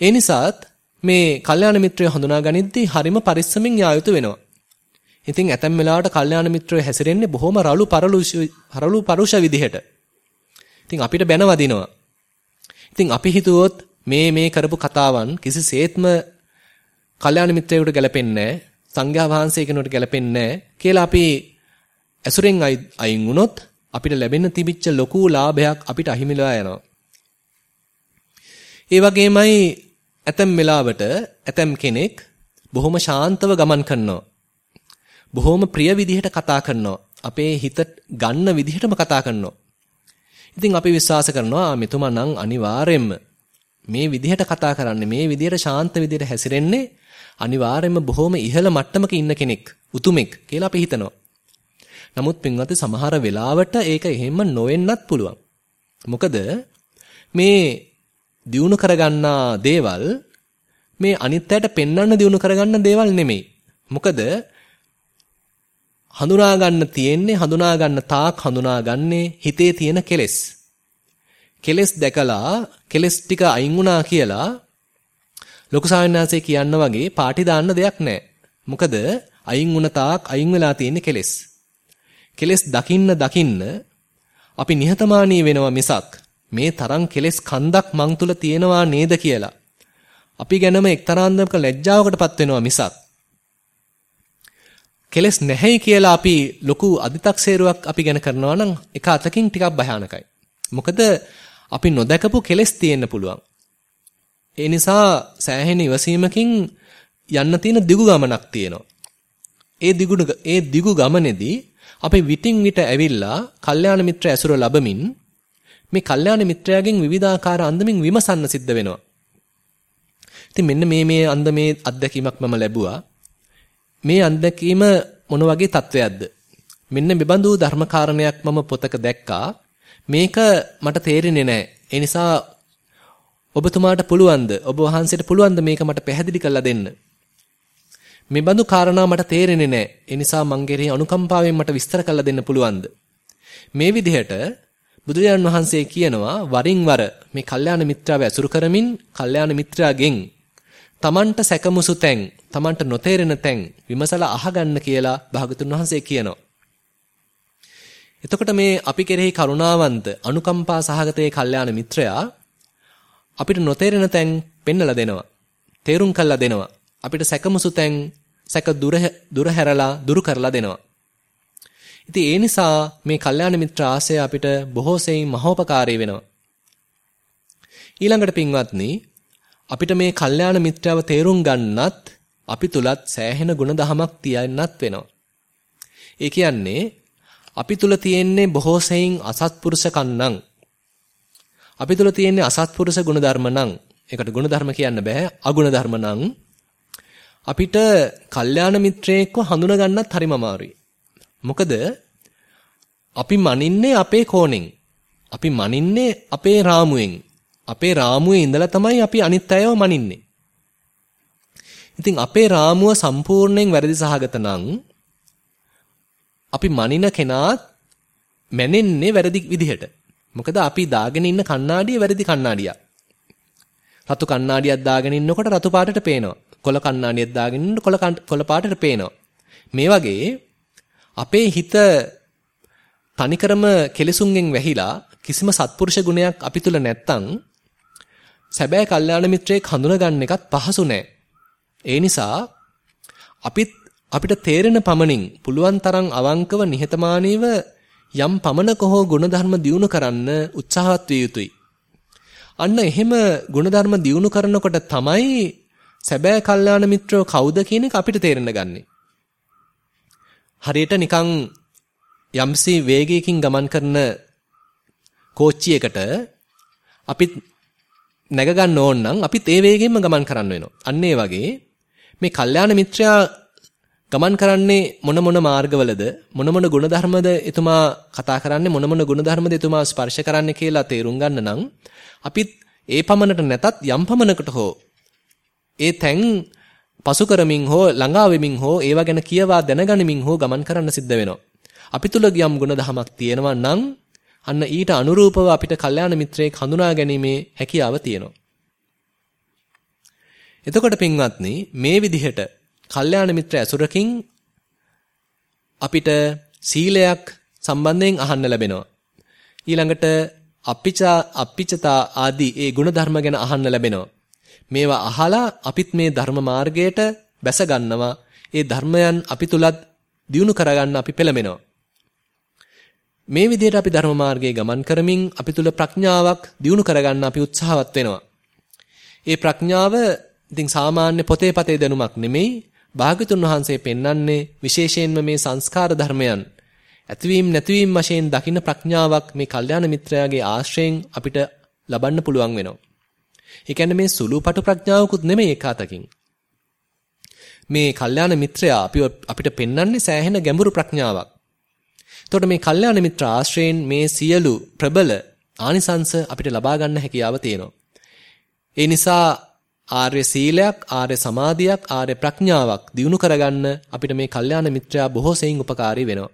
ඒ නිසාත් මේ කල්යාණ මිත්‍රය හඳුනා ගනිද්දී හරිම පරිස්සමින් යා යුතු වෙනවා. ඉතින් ඇතැම් වෙලාවට කල්යාණ මිත්‍රය හැසිරෙන්නේ බොහොම රළු පරළු පරුෂ විදිහට. ඉතින් අපිට බැනවදිනවා. ඉතින් අපි හිතුවොත් මේ මේ කරපු කතාවන් කිසිසේත්ම කල්යාණ මිත්‍රයෙකුට ගැලපෙන්නේ නැහැ. සංඝයා වහන්සේ කෙනෙකුට ගැලපෙන්නේ නැහැ කියලා අපි ඇසුරෙන් අයින් වුණොත් අපිට ලැබෙන්න තිබිච්ච ලොකු ලාභයක් අපිට අහිමිලා යනවා. ඒ වගේමයි ඇතැම් වෙලාවට ඇතැම් කෙනෙක් බොහොම ශාන්තව ගමන් කරනවා. බොහොම ප්‍රිය විදිහට කතා කරනවා. අපේ හිත ගන්න විදිහටම කතා කරනවා. ඉතින් අපි විශ්වාස කරනවා මෙතුමා නම් අනිවාර්යෙන්ම මේ විදිහට කතා කරන්නේ මේ විදිහට ශාන්ත විදිහට හැසිරෙන්නේ අනිවාර්යෙන්ම බොහොම ඉහළ මට්ටමක ඉන්න කෙනෙක් උතුමෙක් කියලා අපි හිතනවා. නමුත් පින්වත්නි සමහර වෙලාවට ඒක එහෙම නොවෙන්නත් පුළුවන්. මොකද මේ දියුණු කරගන්නා දේවල් මේ අනිත්‍යයට පෙන්වන්න දියුණු කරගන්න දේවල් නෙමෙයි. මොකද හඳුනා ගන්න තියෙන්නේ හඳුනා ගන්න තාක් හඳුනාගන්නේ හිතේ තියෙන කෙලෙස්. කෙලෙස් දැකලා කෙලෙස් ටික අයින් වුණා කියලා ලොකු සාවින්නාසේ කියන්න වගේ පාටි දාන්න දෙයක් නැහැ. මොකද අයින් වුණ තාක් අයින් වෙලා තියෙන්නේ කෙලෙස්. කෙලෙස් දකින්න දකින්න අපි නිහතමානී වෙනවා මිසක් මේ තරම් කෙලෙස් කන්දක් මං තුල තියෙනවා නේද කියලා. අපි ගැනම එක්තරාන්දමක ලැජ්ජාවකටපත් වෙනවා මිසක් කෙලස් නැහැයි කියලා අපි ලොකු අදි탁සේරුවක් අපි ගැන කරනවා නම් එක අතකින් ටිකක් භයානකයි. මොකද අපි නොදකපු කෙලස් තියෙන්න පුළුවන්. ඒ නිසා සෑහෙන ඉවසීමකින් යන්න තියෙන දිගු ගමනක් තියෙනවා. ඒ දිගු ඒ දිගු ගමනේදී අපි විටින් විට ඇවිල්ලා කල්යාණ මිත්‍ර ඇසුර ලැබමින් මේ කල්යාණ මිත්‍රයාගෙන් විවිධාකාර අන්දමින් විමසන්න සිද්ධ වෙනවා. ඉතින් මෙන්න මේ මේ අන්දමේ අත්දැකීමක් මම ලැබුවා. මේ අත්දැකීම මොන වගේ තත්වයක්ද? මෙන්න මෙබඳු ධර්මකාරණයක් මම පොතක දැක්කා. මේක මට තේරෙන්නේ නැහැ. ඒ නිසා ඔබතුමාට පුළුවන්ද? ඔබ වහන්සේට පුළුවන්ද මේක මට පැහැදිලි කරලා දෙන්න? මෙබඳු කාරණා මට තේරෙන්නේ නැහැ. ඒ නිසා මං කෙරෙහි අනුකම්පාවෙන් මට විස්තර කරලා දෙන්න පුළුවන්ද? මේ විදිහට බුදුරජාණන් වහන්සේ කියනවා වරින් වර මේ කල්යාණ මිත්‍රාව ඇසුරු කරමින් කල්යාණ මිත්‍රාගෙන් තමන්ට සැකමුසු තැන් තමන්ට නොතේරෙන තැන් විමසලා අහගන්න කියලා භාගතුන් වහන්සේ කියනවා. එතකොට මේ අපි කෙරෙහි කරුණාවන්ත අනුකම්පා සහගතයේ කල්යාණ මිත්‍රයා අපිට නොතේරෙන තැන් පෙන්නලා දෙනවා. තේරුම් කළා දෙනවා. අපිට සැකමුසු තැන් සැක දුර දුර හැරලා දුරු කරලා දෙනවා. ඉතින් ඒ නිසා මේ කල්යාණ මිත්‍ර ආශ්‍රය අපිට බොහෝ සෙයින් මහෝපකාරී වෙනවා. ඊළඟට පින්වත්නි අපිට මේ කල්යාණ මිත්‍රාව තේරුම් ගන්නත් අපි තුලත් සෑහෙන ගුණධමයක් තියන්නත් වෙනවා. ඒ කියන්නේ අපි තුල තියෙන්නේ බොහෝ සෙයින් අසත්පුරුෂ කන්නම්. අපි තුල තියෙන්නේ අසත්පුරුෂ ගුණධර්ම නම් ඒකට ගුණධර්ම කියන්න බෑ අගුණ ධර්ම නම් අපිට කල්යාණ මිත්‍රයෙක්ව හඳුනා ගන්නත් හරිම අමාරුයි. මොකද අපි මනින්නේ අපේ කෝණෙන්. අපි මනින්නේ අපේ රාමුවෙන්. අපේ රාමුවේ ඉඳලා තමයි අපි අනිත් අයව මනින්නේ. ඉතින් අපේ රාමුව සම්පූර්ණයෙන් වැරදි සහගත නම් අපි මනින කෙනාත් මැනෙන්නේ වැරදි විදිහට. මොකද අපි දාගෙන ඉන්න කණ්ණාඩිය වැරදි කණ්ණාඩියක්. රතු කණ්ණාඩියක් දාගෙන ඉන්නකොට රතු පාටට පේනවා. කොළ කණ්ණාඩියක් දාගෙන ඉන්නකොට කොළ කොළ පාටට පේනවා. මේ වගේ අපේ හිත තනිකරම කෙලෙසුන්ගෙන් වැහිලා කිසිම සත්පුරුෂ ගුණයක් අපි තුල නැත්තම් සැබෑ කල්යාණ මිත්‍රයෙක් හඳුනගන්න එකත් පහසු නෑ. ඒ නිසා අපිත් අපිට තේරෙන පමණින් පුළුවන් තරම් අවංකව නිහතමානීව යම් පමණක හෝ ගුණධර්ම දියුණු කරන්න උත්සාහවත් විය යුතුයි. අන්න එහෙම ගුණධර්ම දියුණු කරනකොට තමයි සැබෑ කල්යාණ මිත්‍රයෝ කවුද කියන එක අපිට තේරෙන්න ගන්නෙ. හරියට නිකන් යම්සි වේගයකින් ගමන් කරන කෝච්චියකට අපිත් නැග ගන්න ඕන නම් අපිත් ඒ වේගයෙන්ම ගමන් කරන්න වෙනවා. අන්න ඒ වගේ මේ කල්යාණ මිත්‍රයා ගමන් කරන්නේ මොන මොන මාර්ගවලද මොන මොන ගුණධර්මද එතුමා කතා කරන්නේ මොන මොන ගුණධර්මද එතුමා ස්පර්ශ කරන්නේ කියලා තේරුම් ගන්න නම් අපිත් ඒ පමණට නැතත් යම් පමණකට හෝ ඒ තැන් පසු කරමින් හෝ ළඟා වෙමින් හෝ ඒවා ගැන කියවා දැනගනිමින් හෝ ගමන් කරන්න සිද්ධ වෙනවා. අපි තුල යම් ගුණධමයක් තියෙනවා නම් අන්න ඊට අනුරූපව අපිට කල්යාණ මිත්‍රයෙක් හඳුනා ගැනීමේ හැකියාව තියෙනවා. එතකොට පින්වත්නි මේ විදිහට කල්යාණ මිත්‍ර ඇසුරකින් අපිට සීලයක් සම්බන්ධයෙන් අහන්න ලැබෙනවා. ඊළඟට අප්පිචා අප්පිචතා ආදී ඒ ගුණධර්ම ගැන අහන්න ලැබෙනවා. මේවා අහලා අපිත් මේ ධර්ම මාර්ගයට බැස ගන්නවා. ඒ ධර්මයන් අපි තුලත් දියුණු කරගන්න අපි පෙළඹෙනවා. මේ විදිහට අපි ධර්ම මාර්ගයේ ගමන් කරමින් අපි තුල ප්‍රඥාවක් දියුණු කරගන්න අපි උත්සාහවත් වෙනවා. ඒ ප්‍රඥාව ඉතින් සාමාන්‍ය පොතේ පතේ දැනුමක් නෙමෙයි. භාග්‍යතුන් වහන්සේ පෙන්වන්නේ විශේෂයෙන්ම මේ සංස්කාර ධර්මයන් ඇතිවීම නැතිවීම වශයෙන් දකින්න ප්‍රඥාවක් මේ කල්යාණ මිත්‍රයාගේ ආශ්‍රයෙන් අපිට ලබන්න පුළුවන් වෙනවා. ඒ කියන්නේ මේ සුළුපටු ප්‍රඥාවකුත් නෙමෙයි එකතකින්. මේ කල්යාණ මිත්‍රයා අපි අපිට පෙන්වන්නේ සෑහෙන ගැඹුරු ප්‍රඥාවක්. එතකොට මේ කල්යාණ මිත්‍ර ආශ්‍රයෙන් මේ සියලු ප්‍රබල ආනිසංස අපිට ලබා ගන්න හැකියාව තියෙනවා. ඒ නිසා ආර්ය සීලයක්, ආර්ය සමාධියක්, ආර්ය ප්‍රඥාවක් දිනු කරගන්න අපිට මේ කල්යාණ මිත්‍රයා බොහෝ සෙයින් උපකාරී වෙනවා.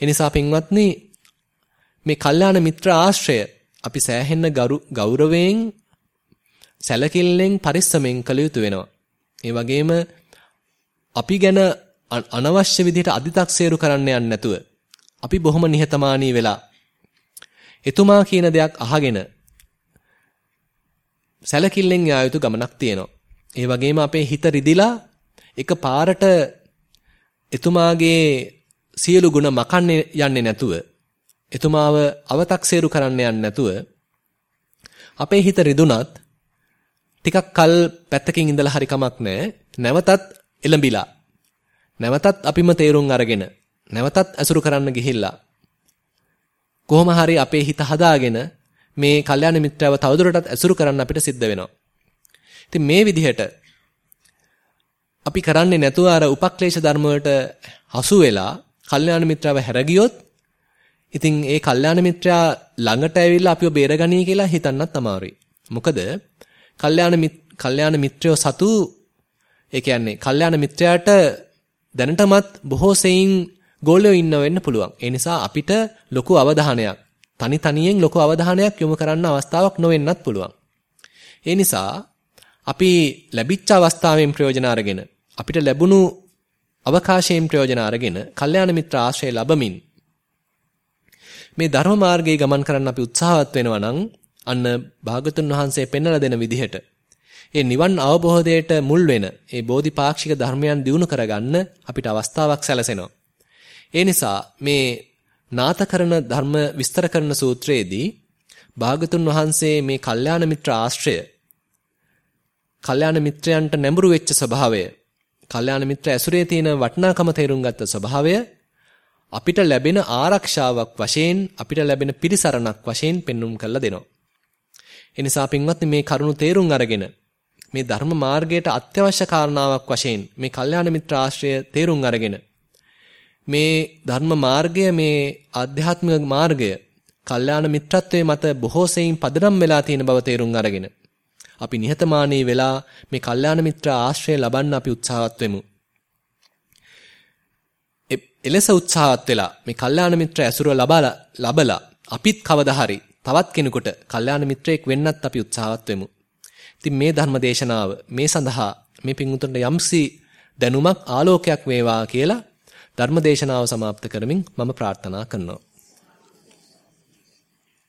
ඒ නිසා පින්වත්නි මේ කල්යාණ මිත්‍ර ආශ්‍රය අපි සෑහෙන්න ගෞරවයෙන් සැලකිල්ලෙන් පරිස්සමෙන් කළ යුතු වෙනවා. ඒ වගේම අපි ගැන අනවශ්‍ය විදිහට අදි탁සේරු කරන්න යන්නේ නැතුව අපි බොහොම නිහතමානී වෙලා එතුමා කියන දෙයක් අහගෙන සැලකිල්ලෙන් යා යුතු ගමනක් තියෙනවා. ඒ වගේම අපේ හිත රිදිලා එක පාරට එතුමාගේ සියලු ගුණ මකන්නේ යන්නේ නැතුව එතුමාව අව탁සේරු කරන්න යන්නේ නැතුව අපේ හිත රිදුනත් ටිකක් කල් පැත්තකින් ඉඳලා හරි කමක් නැහැ. නැවතත් එළඹිලා නැවතත් අපිම තේරුම් අරගෙන නැවතත් අසුරු කරන්න ගිහිල්ලා කොහොම හරි අපේ හිත හදාගෙන මේ කල්යාණ මිත්‍රයව තවදුරටත් අසුරු කරන්න අපිට සිද්ධ වෙනවා. ඉතින් මේ විදිහට අපි කරන්නේ නැතුව අර උපක්ලේශ ධර්ම වලට හසු වෙලා කල්යාණ මිත්‍රව හැරගියොත් ඉතින් ඒ කල්යාණ මිත්‍රයා ළඟට ඇවිල්ලා අපිව බේරගනී කියලා හිතන්නත් අමාරුයි. මොකද කල්යාණ කල්යාණ මිත්‍රයෝ සතු ඒ කියන්නේ කල්යාණ මිත්‍රයාට දැනටමත් බොහෝ සෙයින් ගෝලයෝ ඉන්න වෙන්න පුළුවන්. ඒ නිසා අපිට ලොකු අවධානයක් තනි තනියෙන් ලොකු අවධානයක් යොමු කරන්න අවස්ථාවක් නොවෙන්නත් පුළුවන්. ඒ නිසා අපි ලැබිච්ච අවස්ථාවෙන් ප්‍රයෝජන අරගෙන අපිට ලැබුණු අවකාශයෙන් ප්‍රයෝජන අරගෙන කල්යාණ මිත්‍ර ආශ්‍රය ලැබමින් මේ ධර්ම මාර්ගයේ ගමන් කරන්න අපි උත්සාහවත් වෙනවා නම් අන්න භාගතුන් වහන්සේ පෙන්වලා දෙන විදිහට ඒ නිවන් අවබෝධයට මුල් වෙන ඒ බෝධිපාක්ෂික ධර්මයන් දිනු කරගන්න අපිට අවස්ථාවක් සැලසෙනවා. ඒ නිසා මේ නාථකරණ ධර්ම විස්තර කරන සූත්‍රයේදී භාගතුන් වහන්සේ මේ කල්යාණ මිත්‍ර ආශ්‍රය කල්යාණ මිත්‍රයන්ට නැඹුරු වෙච්ච ස්වභාවය කල්යාණ මිත්‍ර ඇසුරේ තියෙන වටිනාකම තේරුම් ගත්ත ස්වභාවය අපිට ලැබෙන ආරක්ෂාවක් වශයෙන් අපිට ලැබෙන පිරිසරණක් වශයෙන් පෙන්눔 කරලා දෙනවා. ඒ නිසා පින්වත්නි මේ කරුණු තේරුම් අරගෙන මේ ධර්ම මාර්ගයට අත්‍යවශ්‍ය කාරණාවක් වශයෙන් මේ කල්යාණ මිත්‍ර ආශ්‍රය තේරුම් අරගෙන මේ ධර්ම මාර්ගය මේ ආධ්‍යාත්මික මාර්ගය කල්යාණ මිත්‍රත්වයේ මත බොහෝ සෙයින් පදනම් වෙලා තියෙන බව තේරුම් අරගෙන අපි නිහතමානී වෙලා මේ කල්යාණ මිත්‍ර ආශ්‍රය ලබන්න අපි උත්සාහවත් වෙමු. එලෙස උත්සාහවත් වෙලා මේ කල්යාණ මිත්‍ර ඇසුර ලබලා ලබලා අපිත් කවදා හරි තවත් කෙනෙකුට කල්යාණ මිත්‍රයෙක් වෙන්නත් අපි උත්සාහවත් වෙමු. ඉතින් මේ ධර්ම දේශනාව මේ සඳහා මේ පිංගුතුන්ට යම්සි දැනුමක් ආලෝකයක් වේවා කියලා ධර්ම දේශනාව સમાપ્ત කරමින් මම ප්‍රාර්ථනා කරනවා.